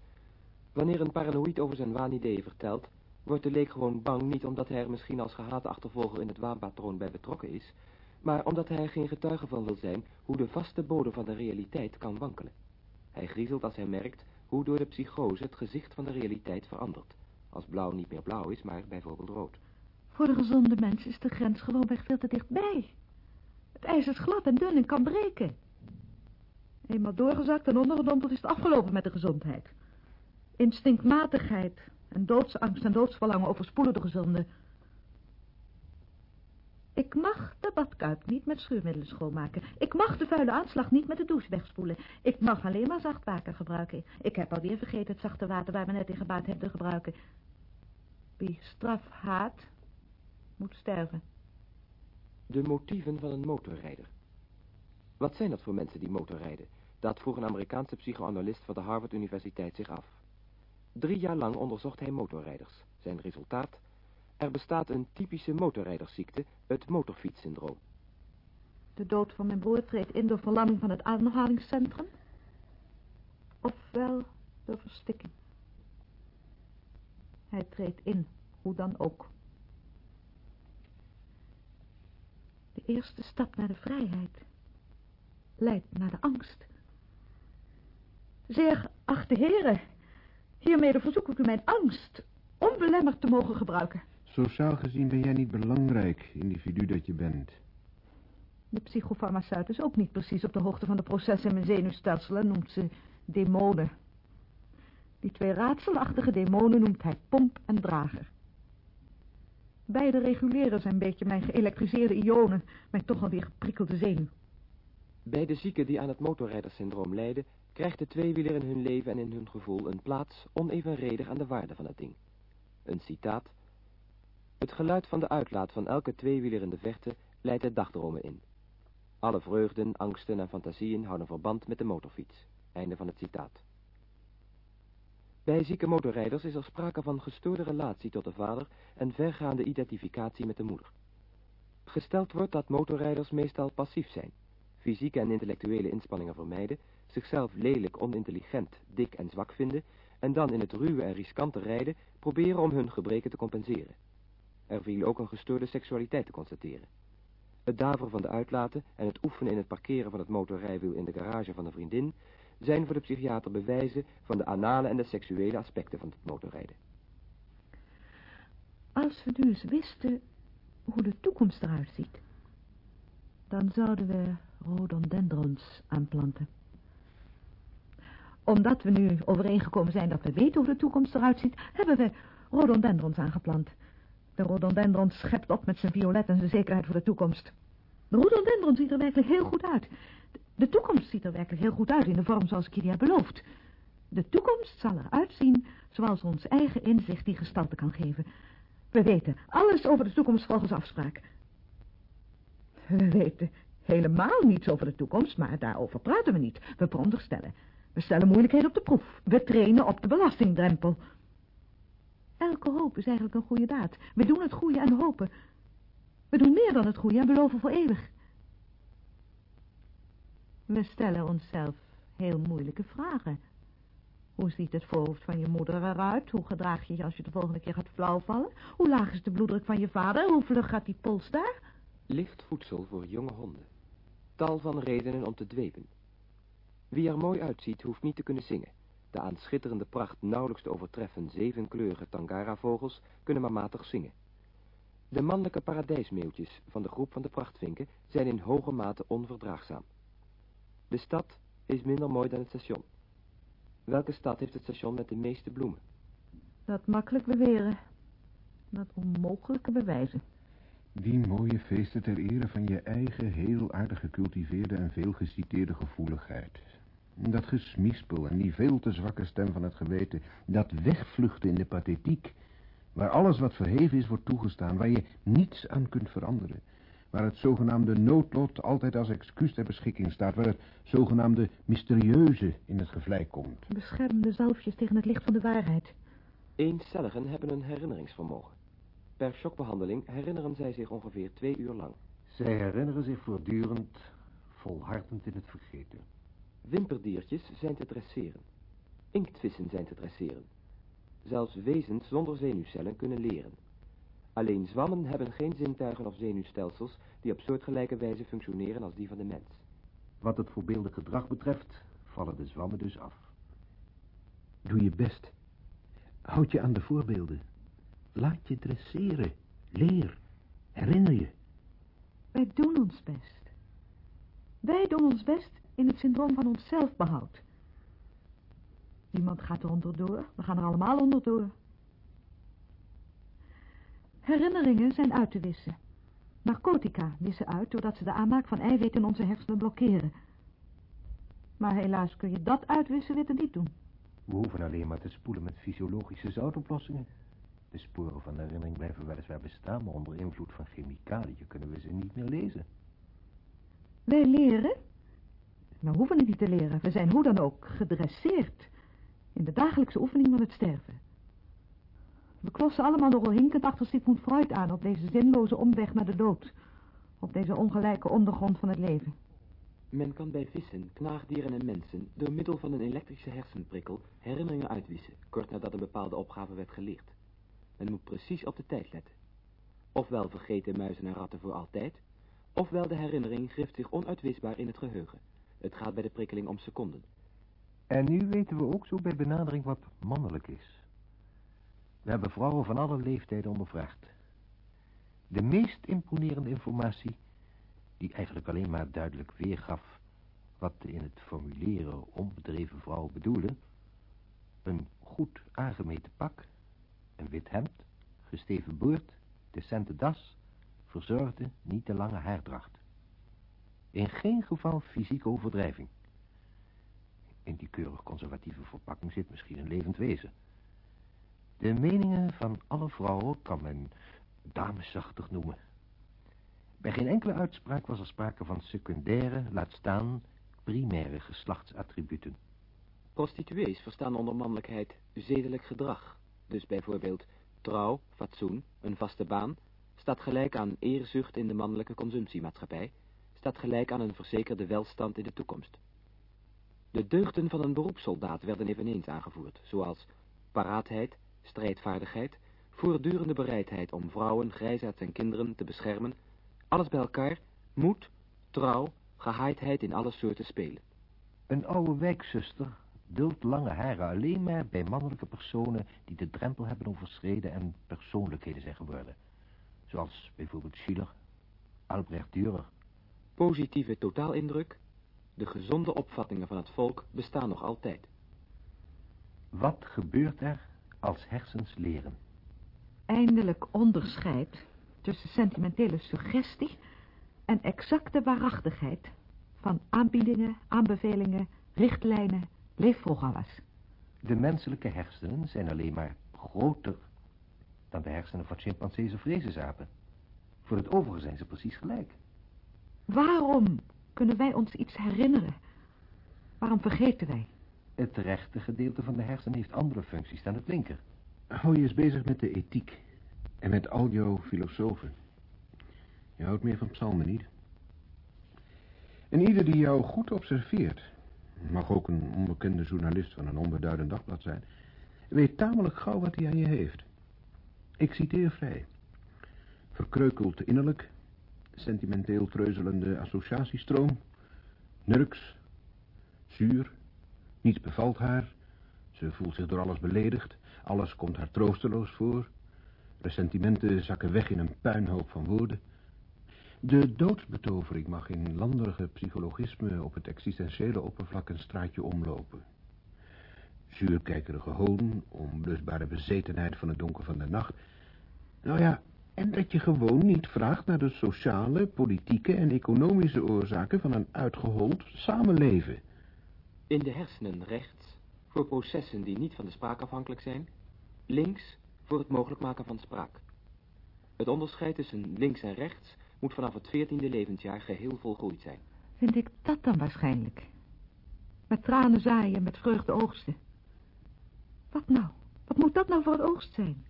Wanneer een paranoïd over zijn waanideeën vertelt... wordt de leek gewoon bang niet omdat hij er misschien als gehate achtervolger in het waanpatroon bij betrokken is... maar omdat hij er geen getuige van wil zijn hoe de vaste bodem van de realiteit kan wankelen. Hij griezelt als hij merkt hoe door de psychose het gezicht van de realiteit verandert. Als blauw niet meer blauw is, maar bijvoorbeeld rood. Voor de gezonde mens is de grens gewoonweg veel te dichtbij. Het ijs is glad en dun en kan breken. Eenmaal doorgezakt en ondergedompeld is het afgelopen met de gezondheid. Instinctmatigheid en doodsangst en doodsverlangen overspoelen de gezonde. Ik mag de badkuip niet met schuurmiddelen schoonmaken. Ik mag de vuile aanslag niet met de douche wegspoelen. Ik mag alleen maar zacht water gebruiken. Ik heb alweer vergeten het zachte water waar we net in gebaat hebben te gebruiken. Wie straf haat, moet sterven. De motieven van een motorrijder. Wat zijn dat voor mensen die motorrijden? Dat vroeg een Amerikaanse psychoanalist van de Harvard Universiteit zich af. Drie jaar lang onderzocht hij motorrijders. Zijn resultaat? Er bestaat een typische motorrijdersziekte, het motorfietssyndroom. De dood van mijn broer treedt in door verlamming van het ademhalingscentrum. Ofwel door verstikking. Hij treedt in, hoe dan ook. De eerste stap naar de vrijheid leidt naar de angst. Zeer geachte heren, hiermee verzoek ik u mijn angst onbelemmerd te mogen gebruiken. Sociaal gezien ben jij niet belangrijk, individu dat je bent. De psychofarmaceut is ook niet precies op de hoogte van de processen in mijn zenuwstelsel en noemt ze demonen. Die twee raadselachtige demonen noemt hij pomp en drager. Beide reguleren zijn beetje mijn geëlektriseerde ionen, mijn toch alweer geprikkelde zenuw. Bij de zieken die aan het motorrijdersyndroom lijden, krijgt de tweewieler in hun leven en in hun gevoel een plaats onevenredig aan de waarde van het ding. Een citaat. Het geluid van de uitlaat van elke tweewieler in de verte leidt het dagdromen in. Alle vreugden, angsten en fantasieën houden verband met de motorfiets. Einde van het citaat. Bij zieke motorrijders is er sprake van gestoorde relatie tot de vader en vergaande identificatie met de moeder. Gesteld wordt dat motorrijders meestal passief zijn, fysieke en intellectuele inspanningen vermijden, zichzelf lelijk, onintelligent, dik en zwak vinden en dan in het ruwe en riskante rijden proberen om hun gebreken te compenseren. Er viel ook een gestoorde seksualiteit te constateren. Het daveren van de uitlaten en het oefenen in het parkeren van het motorrijwiel in de garage van een vriendin zijn voor de psychiater bewijzen van de anale en de seksuele aspecten van het motorrijden. Als we eens wisten hoe de toekomst eruit ziet, dan zouden we rhododendrons aanplanten. Omdat we nu overeengekomen zijn dat we weten hoe de toekomst eruit ziet, hebben we rhododendrons aangeplant. De rhododendron schept op met zijn violet en zijn zekerheid voor de toekomst. De rhododendron ziet er werkelijk heel goed uit. De toekomst ziet er werkelijk heel goed uit in de vorm zoals ik jullie heb beloofd. De toekomst zal eruit zien zoals ons eigen inzicht die gestalte kan geven. We weten alles over de toekomst volgens afspraak. We weten helemaal niets over de toekomst, maar daarover praten we niet. We veronderstellen. We stellen moeilijkheden op de proef. We trainen op de belastingdrempel. Elke hoop is eigenlijk een goede daad. We doen het goede en hopen. We doen meer dan het goede en beloven voor eeuwig. We stellen onszelf heel moeilijke vragen. Hoe ziet het voorhoofd van je moeder eruit? Hoe gedraag je je als je de volgende keer gaat flauwvallen? Hoe laag is de bloeddruk van je vader? Hoe vlug gaat die pols daar? Licht voedsel voor jonge honden. Tal van redenen om te dwepen. Wie er mooi uitziet, hoeft niet te kunnen zingen. De aan schitterende pracht nauwelijks te overtreffen zevenkleurige tangara-vogels kunnen maar matig zingen. De mannelijke paradijsmeeuwtjes van de groep van de prachtvinken zijn in hoge mate onverdraagzaam. De stad is minder mooi dan het station. Welke stad heeft het station met de meeste bloemen? Dat makkelijk beweren. Dat onmogelijke bewijzen. Die mooie feesten ter ere van je eigen heel aardig gecultiveerde en veel geciteerde gevoeligheid. Dat gesmispel en die veel te zwakke stem van het geweten, dat wegvluchten in de pathetiek, waar alles wat verheven is wordt toegestaan, waar je niets aan kunt veranderen, waar het zogenaamde noodlot altijd als excuus ter beschikking staat, waar het zogenaamde mysterieuze in het gevlei komt. Beschermende zalfjes tegen het licht van de waarheid. Eencelligen hebben een herinneringsvermogen. Per shockbehandeling herinneren zij zich ongeveer twee uur lang. Zij herinneren zich voortdurend, volhardend in het vergeten. Wimperdiertjes zijn te dresseren. Inktvissen zijn te dresseren. Zelfs wezens zonder zenuwcellen kunnen leren. Alleen zwammen hebben geen zintuigen of zenuwstelsels die op soortgelijke wijze functioneren als die van de mens. Wat het voorbeeldig gedrag betreft, vallen de zwammen dus af. Doe je best. Houd je aan de voorbeelden. Laat je dresseren. Leer. Herinner je. Wij doen ons best. Wij doen ons best in het syndroom van onszelf behoud. Niemand gaat er onderdoor. We gaan er allemaal onderdoor. Herinneringen zijn uit te wissen. Narcotica wissen uit doordat ze de aanmaak van eiwit in onze hersenen blokkeren. Maar helaas kun je dat uitwissen weer niet doen. We hoeven alleen maar te spoelen met fysiologische zoutoplossingen. De sporen van de herinnering blijven weliswaar bestaan, maar onder invloed van chemicaliën kunnen we ze niet meer lezen. Wij leren? We hoeven het niet te leren. We zijn hoe dan ook gedresseerd in de dagelijkse oefening van het sterven. We klossen allemaal nogal hinkend achter Sigmund Freud aan op deze zinloze omweg naar de dood. Op deze ongelijke ondergrond van het leven. Men kan bij vissen, knaagdieren en mensen door middel van een elektrische hersenprikkel herinneringen uitwissen, kort nadat een bepaalde opgave werd geleerd. Men moet precies op de tijd letten. Ofwel vergeten muizen en ratten voor altijd, ofwel de herinnering grift zich onuitwisbaar in het geheugen. Het gaat bij de prikkeling om seconden. En nu weten we ook zo bij benadering wat mannelijk is. We hebben vrouwen van alle leeftijden ondervraagd. De meest imponerende informatie, die eigenlijk alleen maar duidelijk weergaf wat de in het formuleren onbedreven vrouw bedoelde, een goed aangemeten pak, een wit hemd, gesteven boord, decente das, verzorgde, niet te lange haardracht. In geen geval fysieke overdrijving. In die keurig conservatieve verpakking zit misschien een levend wezen. De meningen van alle vrouwen kan men dameszachtig noemen. Bij geen enkele uitspraak was er sprake van secundaire, laat staan, primaire geslachtsattributen. Prostituees verstaan onder mannelijkheid zedelijk gedrag. Dus bijvoorbeeld trouw, fatsoen, een vaste baan, staat gelijk aan eerzucht in de mannelijke consumptiemaatschappij, staat gelijk aan een verzekerde welstand in de toekomst. De deugden van een beroepssoldaat werden eveneens aangevoerd, zoals paraatheid, strijdvaardigheid, voortdurende bereidheid om vrouwen, grijsaards en kinderen te beschermen, alles bij elkaar, moed, trouw, gehaaidheid in alle soorten spelen. Een oude wijkzuster duldt lange haren alleen maar bij mannelijke personen die de drempel hebben overschreden en persoonlijkheden zijn geworden. Zoals bijvoorbeeld Schiller, Albrecht Dürer. Positieve totaalindruk, de gezonde opvattingen van het volk bestaan nog altijd. Wat gebeurt er als hersens leren? Eindelijk onderscheid tussen sentimentele suggestie en exacte waarachtigheid van aanbiedingen, aanbevelingen, richtlijnen, leefprogramma's. De menselijke hersenen zijn alleen maar groter dan de hersenen van chimpansees of rezenzapen. Voor het overige zijn ze precies gelijk. Waarom kunnen wij ons iets herinneren? Waarom vergeten wij? Het rechte gedeelte van de hersenen heeft andere functies dan het linker. Hou je eens bezig met de ethiek en met al jouw filosofen. Je houdt meer van psalmen niet. En ieder die jou goed observeert, mag ook een onbekende journalist van een onbeduidend dagblad zijn, weet tamelijk gauw wat hij aan je heeft. Ik citeer vrij. Verkreukeld innerlijk, sentimenteel treuzelende associatiestroom, nurks, zuur, niets bevalt haar, ze voelt zich door alles beledigd, alles komt haar troosteloos voor, ressentimenten zakken weg in een puinhoop van woorden. De doodsbetovering mag in landerige psychologisme op het existentiële oppervlak een straatje omlopen. Zuurkijkerige hoon, onblusbare bezetenheid van het donker van de nacht. Nou ja, en dat je gewoon niet vraagt naar de sociale, politieke en economische oorzaken van een uitgehold samenleven. In de hersenen rechts, voor processen die niet van de spraak afhankelijk zijn, links, voor het mogelijk maken van spraak. Het onderscheid tussen links en rechts moet vanaf het veertiende levensjaar geheel volgroeid zijn. Vind ik dat dan waarschijnlijk? Met tranen zaaien, met vreugde oogsten. Wat nou? Wat moet dat nou voor het oogst zijn?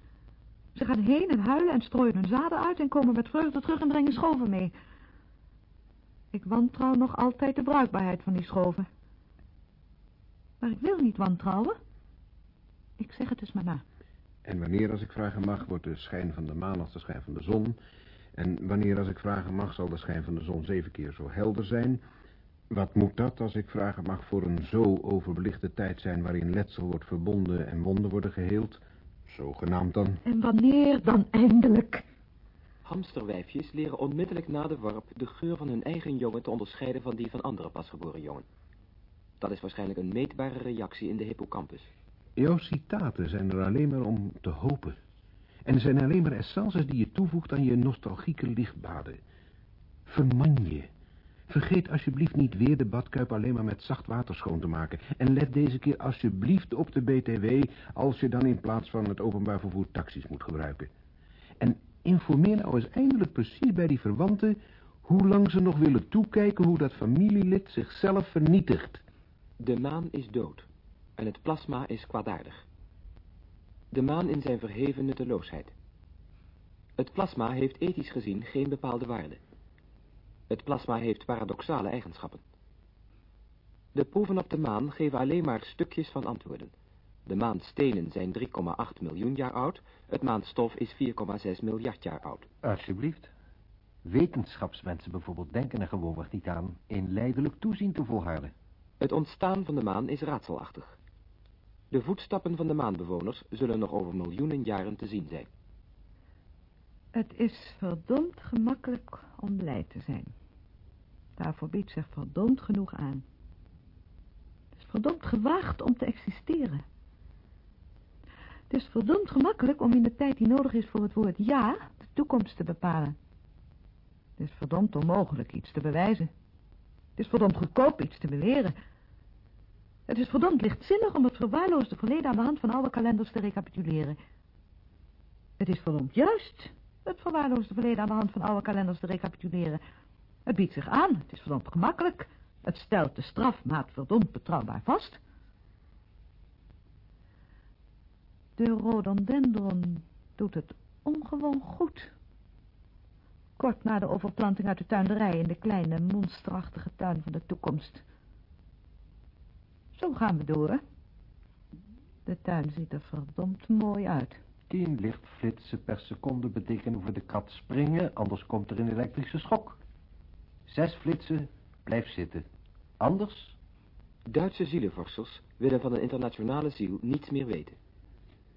Ze gaan heen en huilen en strooien hun zaden uit en komen met vreugde terug en brengen schoven mee. Ik wantrouw nog altijd de bruikbaarheid van die schoven. Maar ik wil niet wantrouwen. Ik zeg het dus maar na. En wanneer, als ik vragen mag, wordt de schijn van de maan als de schijn van de zon. En wanneer, als ik vragen mag, zal de schijn van de zon zeven keer zo helder zijn. Wat moet dat, als ik vragen mag, voor een zo overbelichte tijd zijn... waarin letsel wordt verbonden en wonden worden geheeld? Zogenaamd dan. En wanneer dan eindelijk? Hamsterwijfjes leren onmiddellijk na de worp de geur van hun eigen jongen te onderscheiden van die van andere pasgeboren jongen. Dat is waarschijnlijk een meetbare reactie in de hippocampus. Jouw citaten zijn er alleen maar om te hopen. En zijn alleen maar essences die je toevoegt aan je nostalgieke lichtbaden. Verman je. Vergeet alsjeblieft niet weer de badkuip alleen maar met zacht water schoon te maken. En let deze keer alsjeblieft op de BTW... als je dan in plaats van het openbaar vervoer taxis moet gebruiken. En informeer nou eens eindelijk precies bij die verwanten... hoe lang ze nog willen toekijken hoe dat familielid zichzelf vernietigt. De maan is dood. En het plasma is kwaadaardig. De maan in zijn verheven nutteloosheid. Het plasma heeft ethisch gezien geen bepaalde waarde. Het plasma heeft paradoxale eigenschappen. De proeven op de maan geven alleen maar stukjes van antwoorden. De maanstenen zijn 3,8 miljoen jaar oud, het maanstof is 4,6 miljard jaar oud. Alsjeblieft. Wetenschapsmensen bijvoorbeeld denken er gewoonweg niet aan in leidelijk toezien te volharden. Het ontstaan van de maan is raadselachtig. De voetstappen van de maanbewoners zullen nog over miljoenen jaren te zien zijn. Het is verdomd gemakkelijk om blij te zijn. Daarvoor biedt zich verdomd genoeg aan. Het is verdomd gewaagd om te existeren. Het is verdomd gemakkelijk om in de tijd die nodig is voor het woord ja de toekomst te bepalen. Het is verdomd onmogelijk iets te bewijzen. Het is verdomd goedkoop iets te beweren. Het is verdomd lichtzinnig om het verwaarloosde verleden aan de hand van oude kalenders te recapituleren. Het is verdomd juist het verwaarloosde verleden aan de hand van oude kalenders te recapituleren. Het biedt zich aan, het is verdomd gemakkelijk. Het stelt de strafmaat verdomd betrouwbaar vast. De rhododendron doet het ongewoon goed. Kort na de overplanting uit de tuinderij in de kleine, monsterachtige tuin van de toekomst. Zo gaan we door. De tuin ziet er verdomd mooi uit. Tien lichtflitsen per seconde betekenen voor de kat springen, anders komt er een elektrische schok. Zes flitsen, blijf zitten. Anders? Duitse zielenvorsters willen van een internationale ziel niets meer weten.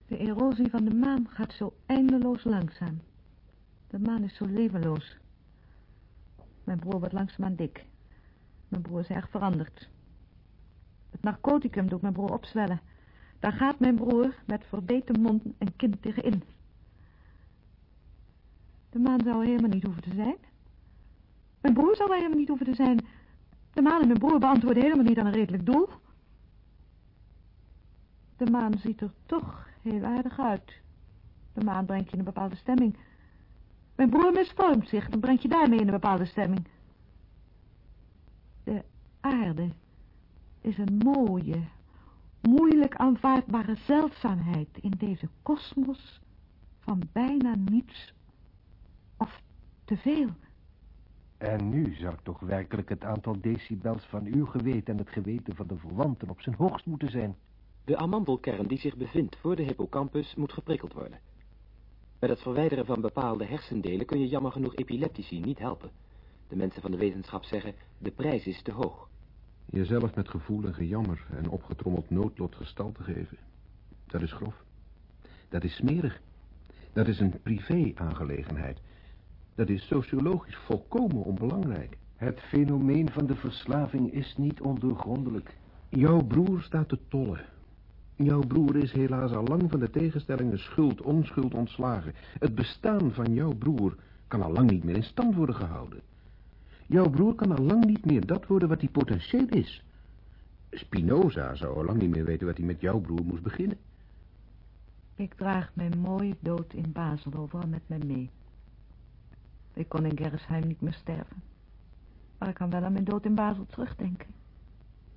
De erosie van de maan gaat zo eindeloos langzaam. De maan is zo levenloos. Mijn broer wordt langzaamaan dik. Mijn broer is erg veranderd. Het narcoticum doet mijn broer opzwellen. Daar gaat mijn broer met verbeten mond en kin tegenin. De maan zou er helemaal niet hoeven te zijn. Mijn broer zou er helemaal niet hoeven te zijn. De maan en mijn broer beantwoorden helemaal niet aan een redelijk doel. De maan ziet er toch heel aardig uit. De maan brengt je in een bepaalde stemming. Mijn broer misvormt zich, dan brengt je daarmee in een bepaalde stemming. De aarde is een mooie, moeilijk aanvaardbare zeldzaamheid in deze kosmos van bijna niets of te veel. En nu zou toch werkelijk het aantal decibels van uw geweten en het geweten van de verwanten op zijn hoogst moeten zijn. De amandelkern die zich bevindt voor de hippocampus moet geprikkeld worden. Met het verwijderen van bepaalde hersendelen kun je jammer genoeg epileptici niet helpen. De mensen van de wetenschap zeggen, de prijs is te hoog. Jezelf met gevoel en gejammer en opgetrommeld noodlot gestalte geven. Dat is grof. Dat is smerig. Dat is een privé-aangelegenheid. Dat is sociologisch volkomen onbelangrijk. Het fenomeen van de verslaving is niet ondoorgrondelijk. Jouw broer staat te tollen. Jouw broer is helaas al lang van de tegenstellingen schuld-onschuld ontslagen. Het bestaan van jouw broer kan al lang niet meer in stand worden gehouden. Jouw broer kan al lang niet meer dat worden wat hij potentieel is. Spinoza zou al lang niet meer weten wat hij met jouw broer moest beginnen. Ik draag mijn mooie dood in Basel overal met mij mee. Ik kon in Gerresheim niet meer sterven. Maar ik kan wel aan mijn dood in Basel terugdenken.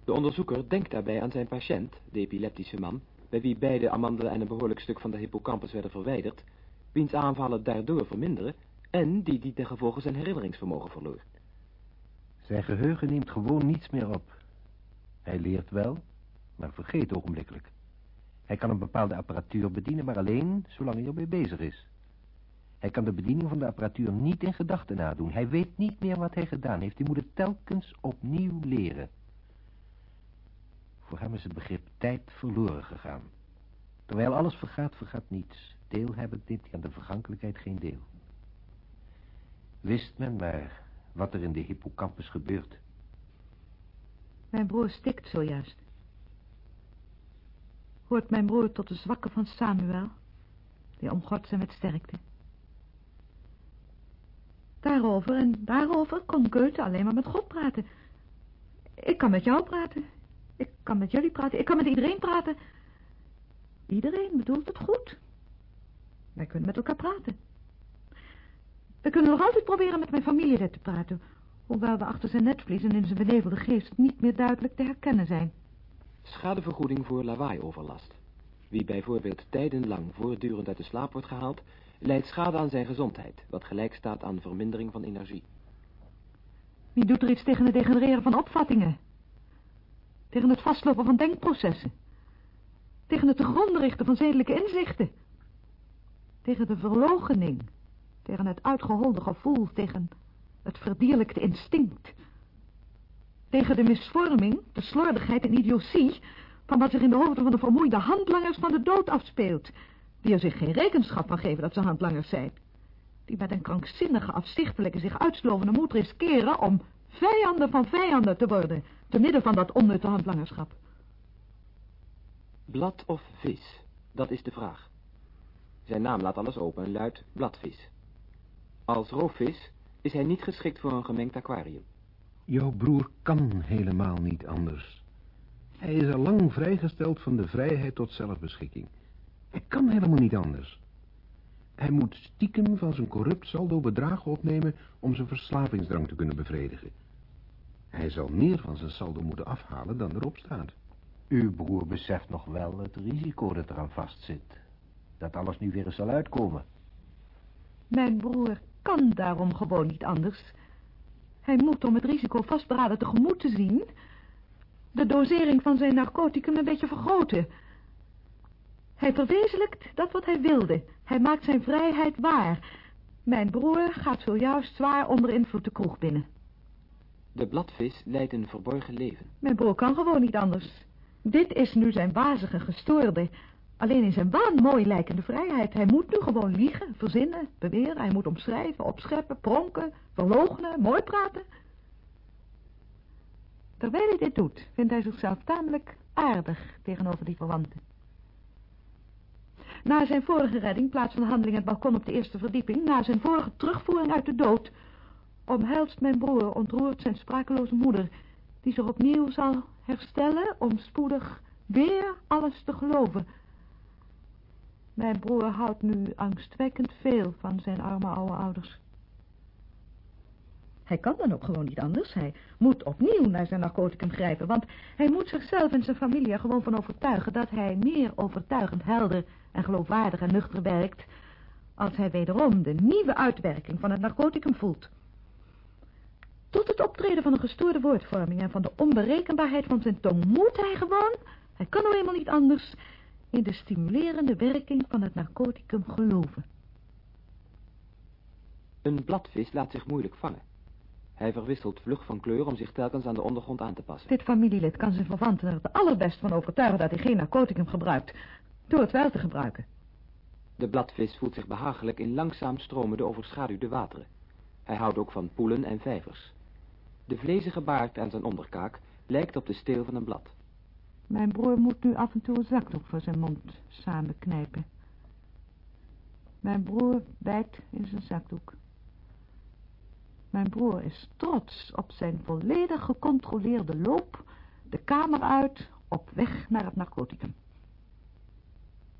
De onderzoeker denkt daarbij aan zijn patiënt, de epileptische man, bij wie beide amandelen en een behoorlijk stuk van de hippocampus werden verwijderd, wiens aanvallen daardoor verminderen en die die ten gevolge zijn herinneringsvermogen verloor. Zijn geheugen neemt gewoon niets meer op. Hij leert wel, maar vergeet ogenblikkelijk. Hij kan een bepaalde apparatuur bedienen, maar alleen zolang hij ermee bezig is. Hij kan de bediening van de apparatuur niet in gedachten nadoen. Hij weet niet meer wat hij gedaan heeft. Hij moet het telkens opnieuw leren. Voor hem is het begrip tijd verloren gegaan. Terwijl alles vergaat, vergaat niets. Deel hebben dit aan de vergankelijkheid geen deel. Wist men maar wat er in de hippocampus gebeurt. Mijn broer stikt zojuist. Hoort mijn broer tot de zwakken van Samuel? die omgord zijn met sterkte. Daarover en daarover kon Goethe alleen maar met God praten. Ik kan met jou praten. Ik kan met jullie praten. Ik kan met iedereen praten. Iedereen bedoelt het goed. Wij kunnen met elkaar praten. We kunnen nog altijd proberen met mijn familielid te praten, hoewel we achter zijn netvlies en in zijn benevelde geest niet meer duidelijk te herkennen zijn. Schadevergoeding voor lawaaioverlast. Wie bijvoorbeeld tijdenlang voortdurend uit de slaap wordt gehaald, leidt schade aan zijn gezondheid, wat gelijk staat aan vermindering van energie. Wie doet er iets tegen het degenereren van opvattingen? Tegen het vastlopen van denkprocessen? Tegen het te richten van zedelijke inzichten? Tegen de verlogening? Tegen het uitgeholde gevoel? Tegen het verdierlijkte instinct? Tegen de misvorming, de slordigheid en idiotie van wat zich in de hoofden van de vermoeide handlangers van de dood afspeelt, die er zich geen rekenschap van geven dat ze handlangers zijn, die met een krankzinnige, afzichtelijke, zich uitslovende moed riskeren om vijanden van vijanden te worden, te midden van dat onnutte handlangerschap. Blad of vis? Dat is de vraag. Zijn naam laat alles open en luidt bladvis. Als roofvis is hij niet geschikt voor een gemengd aquarium. Jouw broer kan helemaal niet anders. Hij is al lang vrijgesteld van de vrijheid tot zelfbeschikking. Hij kan helemaal niet anders. Hij moet stiekem van zijn corrupt saldo bedragen opnemen om zijn verslavingsdrang te kunnen bevredigen. Hij zal meer van zijn saldo moeten afhalen dan erop staat. Uw broer beseft nog wel het risico dat eraan vastzit. Dat alles nu weer eens zal uitkomen. Mijn broer kan daarom gewoon niet anders. Hij moet om het risico vastberaden tegemoet te zien... de dosering van zijn narcoticum een beetje vergroten. Hij verwezenlijkt dat wat hij wilde. Hij maakt zijn vrijheid waar. Mijn broer gaat zojuist zwaar onder invloed de kroeg binnen. De bladvis leidt een verborgen leven. Mijn broer kan gewoon niet anders. Dit is nu zijn wazige, gestoorde, alleen in zijn waan mooi lijkende vrijheid. Hij moet nu gewoon liegen, verzinnen, beweren. Hij moet omschrijven, opscheppen, pronken, verloochenen, mooi praten. Terwijl hij dit doet, vindt hij zichzelf tamelijk aardig tegenover die verwanten. Na zijn vorige redding, plaats van de handeling het balkon op de eerste verdieping, na zijn vorige terugvoering uit de dood, omhelst mijn broer ontroerd zijn sprakeloze moeder, die zich opnieuw zal herstellen om spoedig weer alles te geloven. Mijn broer houdt nu angstwekkend veel van zijn arme oude ouders. Hij kan dan ook gewoon niet anders. Hij moet opnieuw naar zijn narcoticum grijpen, want hij moet zichzelf en zijn familie er gewoon van overtuigen dat hij meer overtuigend helder en geloofwaardig en nuchter werkt, als hij wederom de nieuwe uitwerking van het narcoticum voelt. Tot het optreden van een gestoorde woordvorming en van de onberekenbaarheid van zijn tong moet hij gewoon, hij kan nou eenmaal niet anders, in de stimulerende werking van het narcoticum geloven. Een bladvis laat zich moeilijk vangen. Hij verwisselt vlug van kleur om zich telkens aan de ondergrond aan te passen. Dit familielid kan zijn verwanten er het allerbest van overtuigen dat hij geen narcoticum gebruikt, door het wel te gebruiken. De bladvis voelt zich behagelijk in langzaam stromende overschaduwde wateren. Hij houdt ook van poelen en vijvers. De vlezige baard aan zijn onderkaak lijkt op de steel van een blad. Mijn broer moet nu af en toe een zakdoek voor zijn mond samenknijpen. Mijn broer bijt in zijn zakdoek. Mijn broer is trots op zijn volledig gecontroleerde loop de kamer uit op weg naar het narcoticum.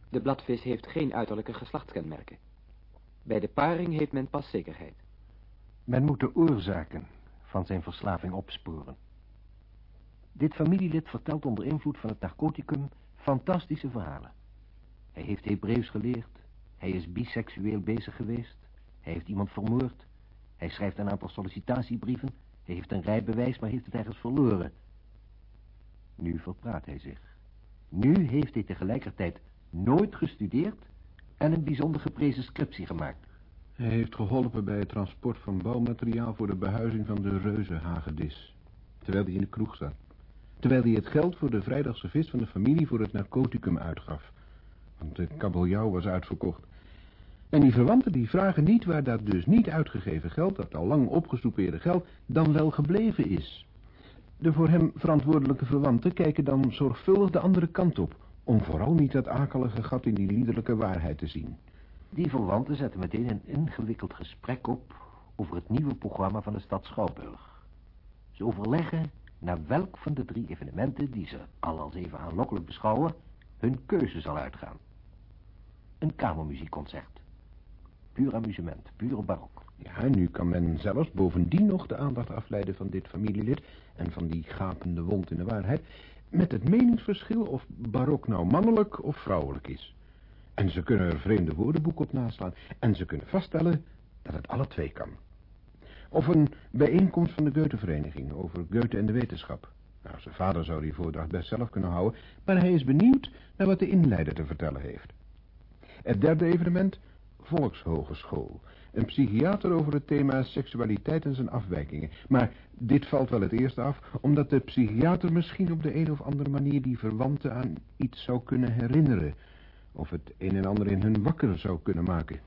De bladvis heeft geen uiterlijke geslachtskenmerken. Bij de paring heeft men pas zekerheid. Men moet de oorzaken van zijn verslaving opsporen. Dit familielid vertelt onder invloed van het narcoticum fantastische verhalen. Hij heeft Hebreeuws geleerd, hij is biseksueel bezig geweest, hij heeft iemand vermoord, hij schrijft een aantal sollicitatiebrieven, heeft een rijbewijs, maar heeft het ergens verloren. Nu verpraat hij zich. Nu heeft hij tegelijkertijd nooit gestudeerd en een bijzonder geprezen scriptie gemaakt. Hij heeft geholpen bij het transport van bouwmateriaal voor de behuizing van de reuzenhagedis. Terwijl hij in de kroeg zat. Terwijl hij het geld voor de vrijdagse vis van de familie voor het narcoticum uitgaf. Want de kabeljauw was uitverkocht. En die verwanten die vragen niet waar dat dus niet uitgegeven geld, dat al lang opgesoupeerde geld, dan wel gebleven is. De voor hem verantwoordelijke verwanten kijken dan zorgvuldig de andere kant op, om vooral niet dat akelige gat in die liederlijke waarheid te zien. Die verwanten zetten meteen een ingewikkeld gesprek op over het nieuwe programma van de stad Schouwburg. Ze overleggen naar welk van de drie evenementen, die ze al als even aanlokkelijk beschouwen, hun keuze zal uitgaan. Een kamermuziekconcert. Puur amusement, pure barok. Ja, nu kan men zelfs bovendien nog de aandacht afleiden van dit familielid en van die gapende wond in de waarheid, met het meningsverschil of barok nou mannelijk of vrouwelijk is. En ze kunnen er vreemde woordenboek op naslaan en ze kunnen vaststellen dat het alle twee kan. Of een bijeenkomst van de Goethe-vereniging over Goethe en de wetenschap. Nou, zijn vader zou die voordracht best zelf kunnen houden, maar hij is benieuwd naar wat de inleider te vertellen heeft. Het derde evenement, Volkshogeschool. Een psychiater over het thema seksualiteit en zijn afwijkingen. Maar dit valt wel het eerste af, omdat de psychiater misschien op de een of andere manier die verwanten aan iets zou kunnen herinneren. Of het een en ander in hun wakker zou kunnen maken.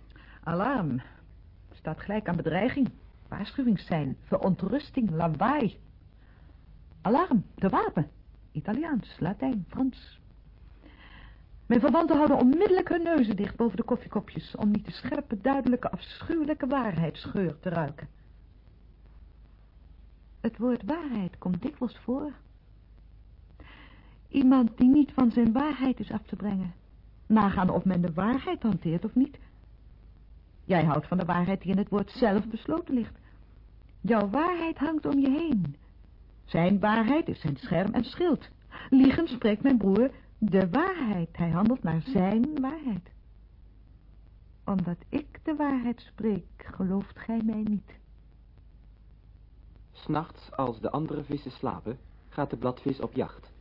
Alarm. Staat gelijk aan bedreiging. Waarschuwingssein. Verontrusting. Lawaai. Alarm. De wapen. Italiaans, Latijn, Frans. Mijn verwanten houden onmiddellijk hun neuzen dicht boven de koffiekopjes... om niet de scherpe, duidelijke, afschuwelijke waarheidsgeur te ruiken. Het woord waarheid komt dikwijls voor. Iemand die niet van zijn waarheid is af te brengen. Nagaan of men de waarheid hanteert of niet. Jij houdt van de waarheid die in het woord zelf besloten ligt. Jouw waarheid hangt om je heen. Zijn waarheid is zijn scherm en schild. Liegen spreekt mijn broer de waarheid. Hij handelt naar zijn waarheid. Omdat ik de waarheid spreek, gelooft gij mij niet. S'nachts, als de andere vissen slapen, gaat de bladvis op jacht.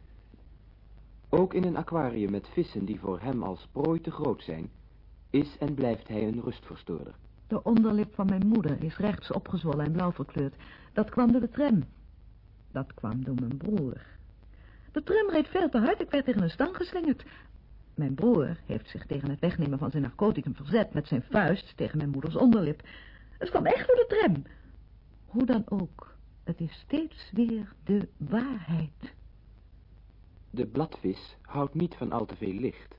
Ook in een aquarium met vissen die voor hem als prooi te groot zijn, is en blijft hij een rustverstoorder. De onderlip van mijn moeder is rechts opgezwollen en blauw verkleurd. Dat kwam door de tram. Dat kwam door mijn broer. De tram reed veel te hard, ik werd tegen een stang geslingerd. Mijn broer heeft zich tegen het wegnemen van zijn narcoticum verzet met zijn vuist tegen mijn moeders onderlip. Het kwam echt door de tram. Hoe dan ook, het is steeds weer de waarheid. De bladvis houdt niet van al te veel licht.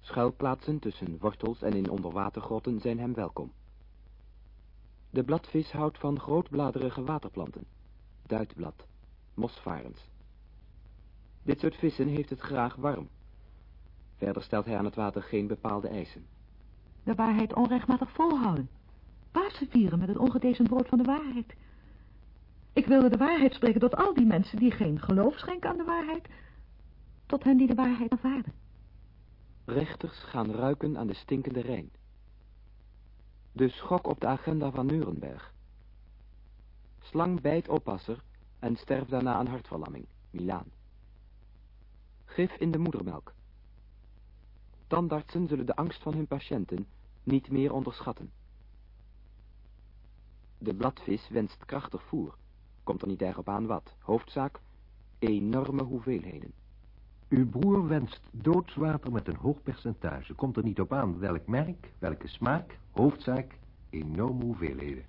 Schuilplaatsen tussen wortels en in onderwatergrotten zijn hem welkom. De bladvis houdt van grootbladerige waterplanten, duitblad, mosvarens. Dit soort vissen heeft het graag warm. Verder stelt hij aan het water geen bepaalde eisen. De waarheid onrechtmatig volhouden. Pasen vieren met het ongedezen brood van de waarheid. Ik wilde de waarheid spreken tot al die mensen die geen geloof schenken aan de waarheid, tot hen die de waarheid aanvaarden. Rechters gaan ruiken aan de stinkende Rijn. De schok op de agenda van Nuremberg. Slang bijt oppasser en sterft daarna aan hartverlamming, Milaan. Gif in de moedermelk. Tandartsen zullen de angst van hun patiënten niet meer onderschatten. De bladvis wenst krachtig voer. Komt er niet erg op aan wat. Hoofdzaak, enorme hoeveelheden. Uw broer wenst doodswater met een hoog percentage. Komt er niet op aan welk merk, welke smaak, hoofdzaak, enorme hoeveelheden.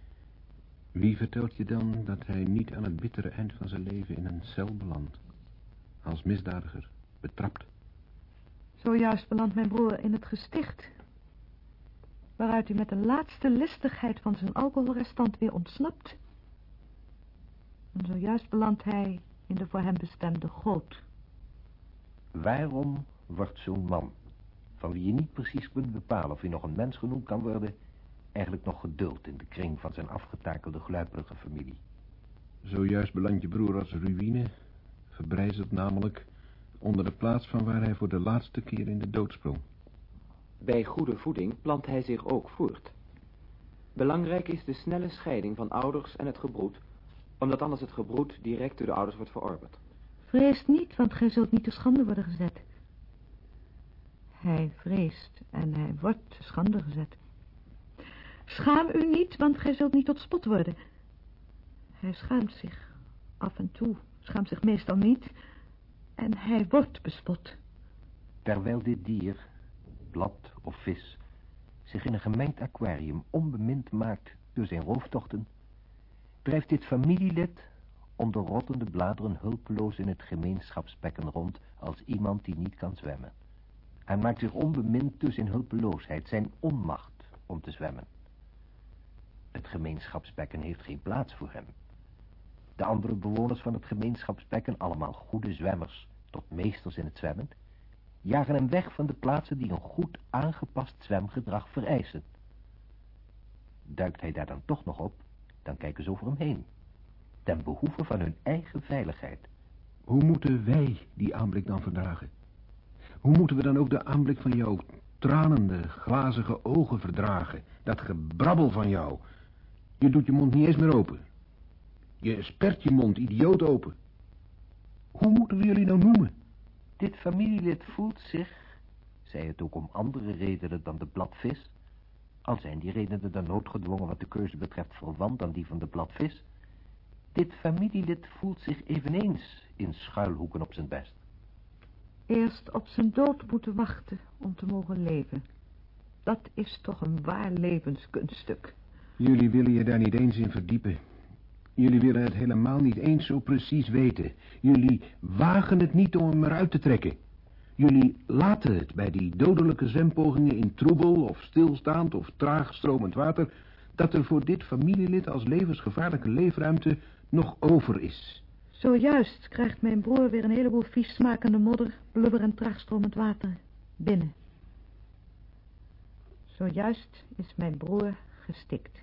Wie vertelt je dan dat hij niet aan het bittere eind van zijn leven in een cel belandt? Als misdadiger, betrapt. Zojuist belandt mijn broer in het gesticht. Waaruit hij met de laatste listigheid van zijn alcoholrestant weer ontsnapt. En zojuist belandt hij in de voor hem bestemde goot. Waarom wordt zo'n man, van wie je niet precies kunt bepalen of hij nog een mens genoemd kan worden, eigenlijk nog geduld in de kring van zijn afgetakelde gluiperige familie? Zojuist belandt je broer als ruïne, verbrijzeld namelijk onder de plaats van waar hij voor de laatste keer in de dood sprong. Bij goede voeding plant hij zich ook voort. Belangrijk is de snelle scheiding van ouders en het gebroed, omdat anders het gebroed direct door de ouders wordt verorberd. Vrees niet, want gij zult niet te schande worden gezet. Hij vreest en hij wordt te schande gezet. Schaam u niet, want gij zult niet tot spot worden. Hij schaamt zich af en toe, schaamt zich meestal niet, en hij wordt bespot. Terwijl dit dier, blad of vis, zich in een gemengd aquarium onbemind maakt door zijn rooftochten, drijft dit familielid onder rottende bladeren hulpeloos in het gemeenschapsbekken rond als iemand die niet kan zwemmen. Hij maakt zich onbemind dus in hulpeloosheid, zijn onmacht om te zwemmen. Het gemeenschapsbekken heeft geen plaats voor hem. De andere bewoners van het gemeenschapsbekken, allemaal goede zwemmers, tot meesters in het zwemmen, jagen hem weg van de plaatsen die een goed aangepast zwemgedrag vereisen. Duikt hij daar dan toch nog op, dan kijken ze over hem heen. Ten behoeve van hun eigen veiligheid. Hoe moeten wij die aanblik dan verdragen? Hoe moeten we dan ook de aanblik van jouw tranende, glazige ogen verdragen? Dat gebrabbel van jou. Je doet je mond niet eens meer open. Je spert je mond idioot open. Hoe moeten we jullie nou noemen? Dit familielid voelt zich, zij het ook om andere redenen dan de bladvis, al zijn die redenen dan noodgedwongen wat de keuze betreft verwant aan die van de bladvis, dit familielid voelt zich eveneens in schuilhoeken op zijn best. Eerst op zijn dood moeten wachten om te mogen leven. Dat is toch een waar levenskunststuk. Jullie willen je daar niet eens in verdiepen. Jullie willen het helemaal niet eens zo precies weten. Jullie wagen het niet om hem eruit te trekken. Jullie laten het bij die dodelijke zwempogingen in troebel of stilstaand of traag stromend water... dat er voor dit familielid als levensgevaarlijke leefruimte nog over is. Zojuist krijgt mijn broer weer een heleboel vies smakende modder, blubber en traagstromend water binnen. Zojuist is mijn broer gestikt.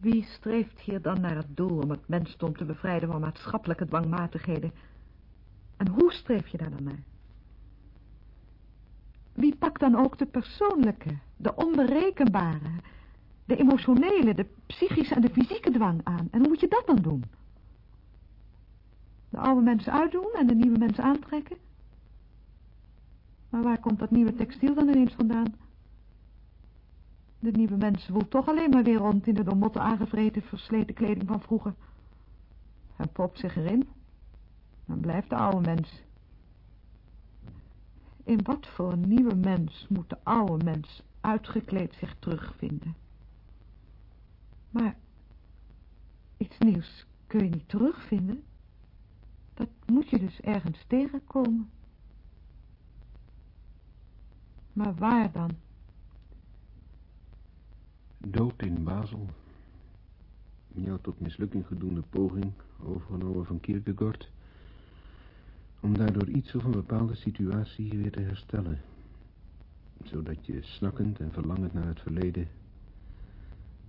Wie streeft hier dan naar het doel om het mensdom te bevrijden van maatschappelijke dwangmatigheden? En hoe streef je daar dan naar? Wie pakt dan ook de persoonlijke, de onberekenbare, de emotionele, de psychische en de fysieke dwang aan? En hoe moet je dat dan doen? De oude mensen uitdoen en de nieuwe mensen aantrekken? Maar waar komt dat nieuwe textiel dan ineens vandaan? De nieuwe mens woelt toch alleen maar weer rond in de door motten aangevreten, versleten kleding van vroeger. Hij popt zich erin. Dan blijft de oude mens. In wat voor een nieuwe mens moet de oude mens uitgekleed zich terugvinden? Maar iets nieuws kun je niet terugvinden. Dat moet je dus ergens tegenkomen. Maar waar dan? Dood in Basel. Jouw tot mislukking gedoende poging, overgenomen van Kierkegaard... om daardoor iets of een bepaalde situatie weer te herstellen. Zodat je snakkend en verlangend naar het verleden...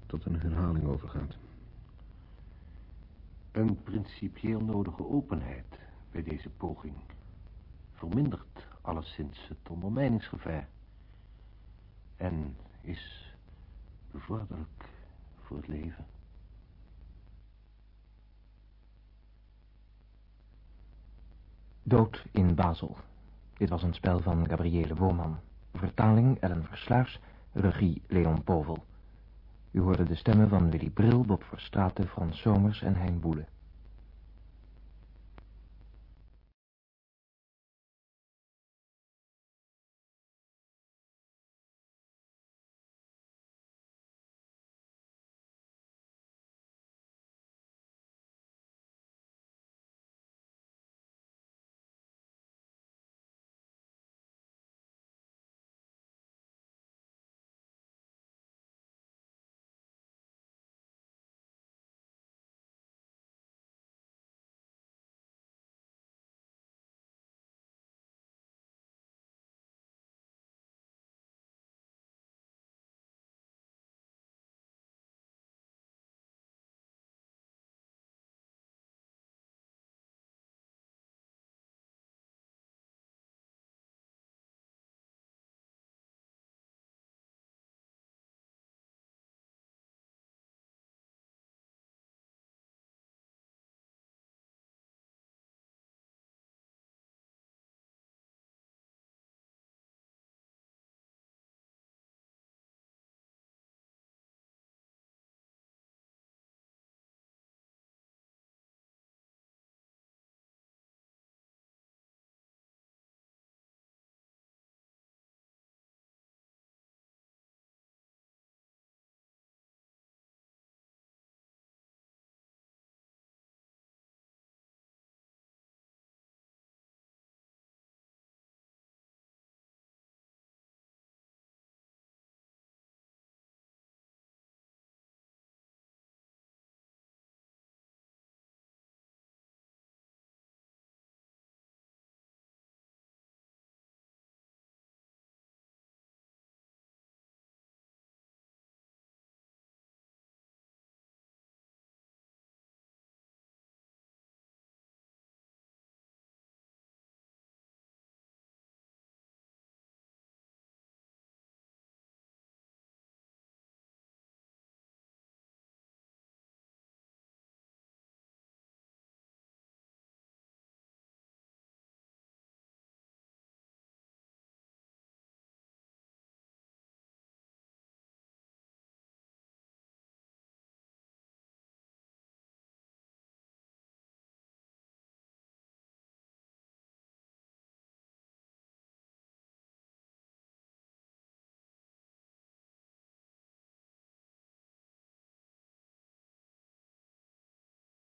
tot een herhaling overgaat. Een principieel nodige openheid bij deze poging... vermindert alleszins het ondermijningsgevaar... en is bevorderlijk voor het leven. Dood in Basel. Dit was een spel van Gabriele Woorman. Vertaling Ellen Versluis, regie Leon Povel. U hoorde de stemmen van Willy Bril, Bob Verstraeten, Frans Somers en Hein Boele.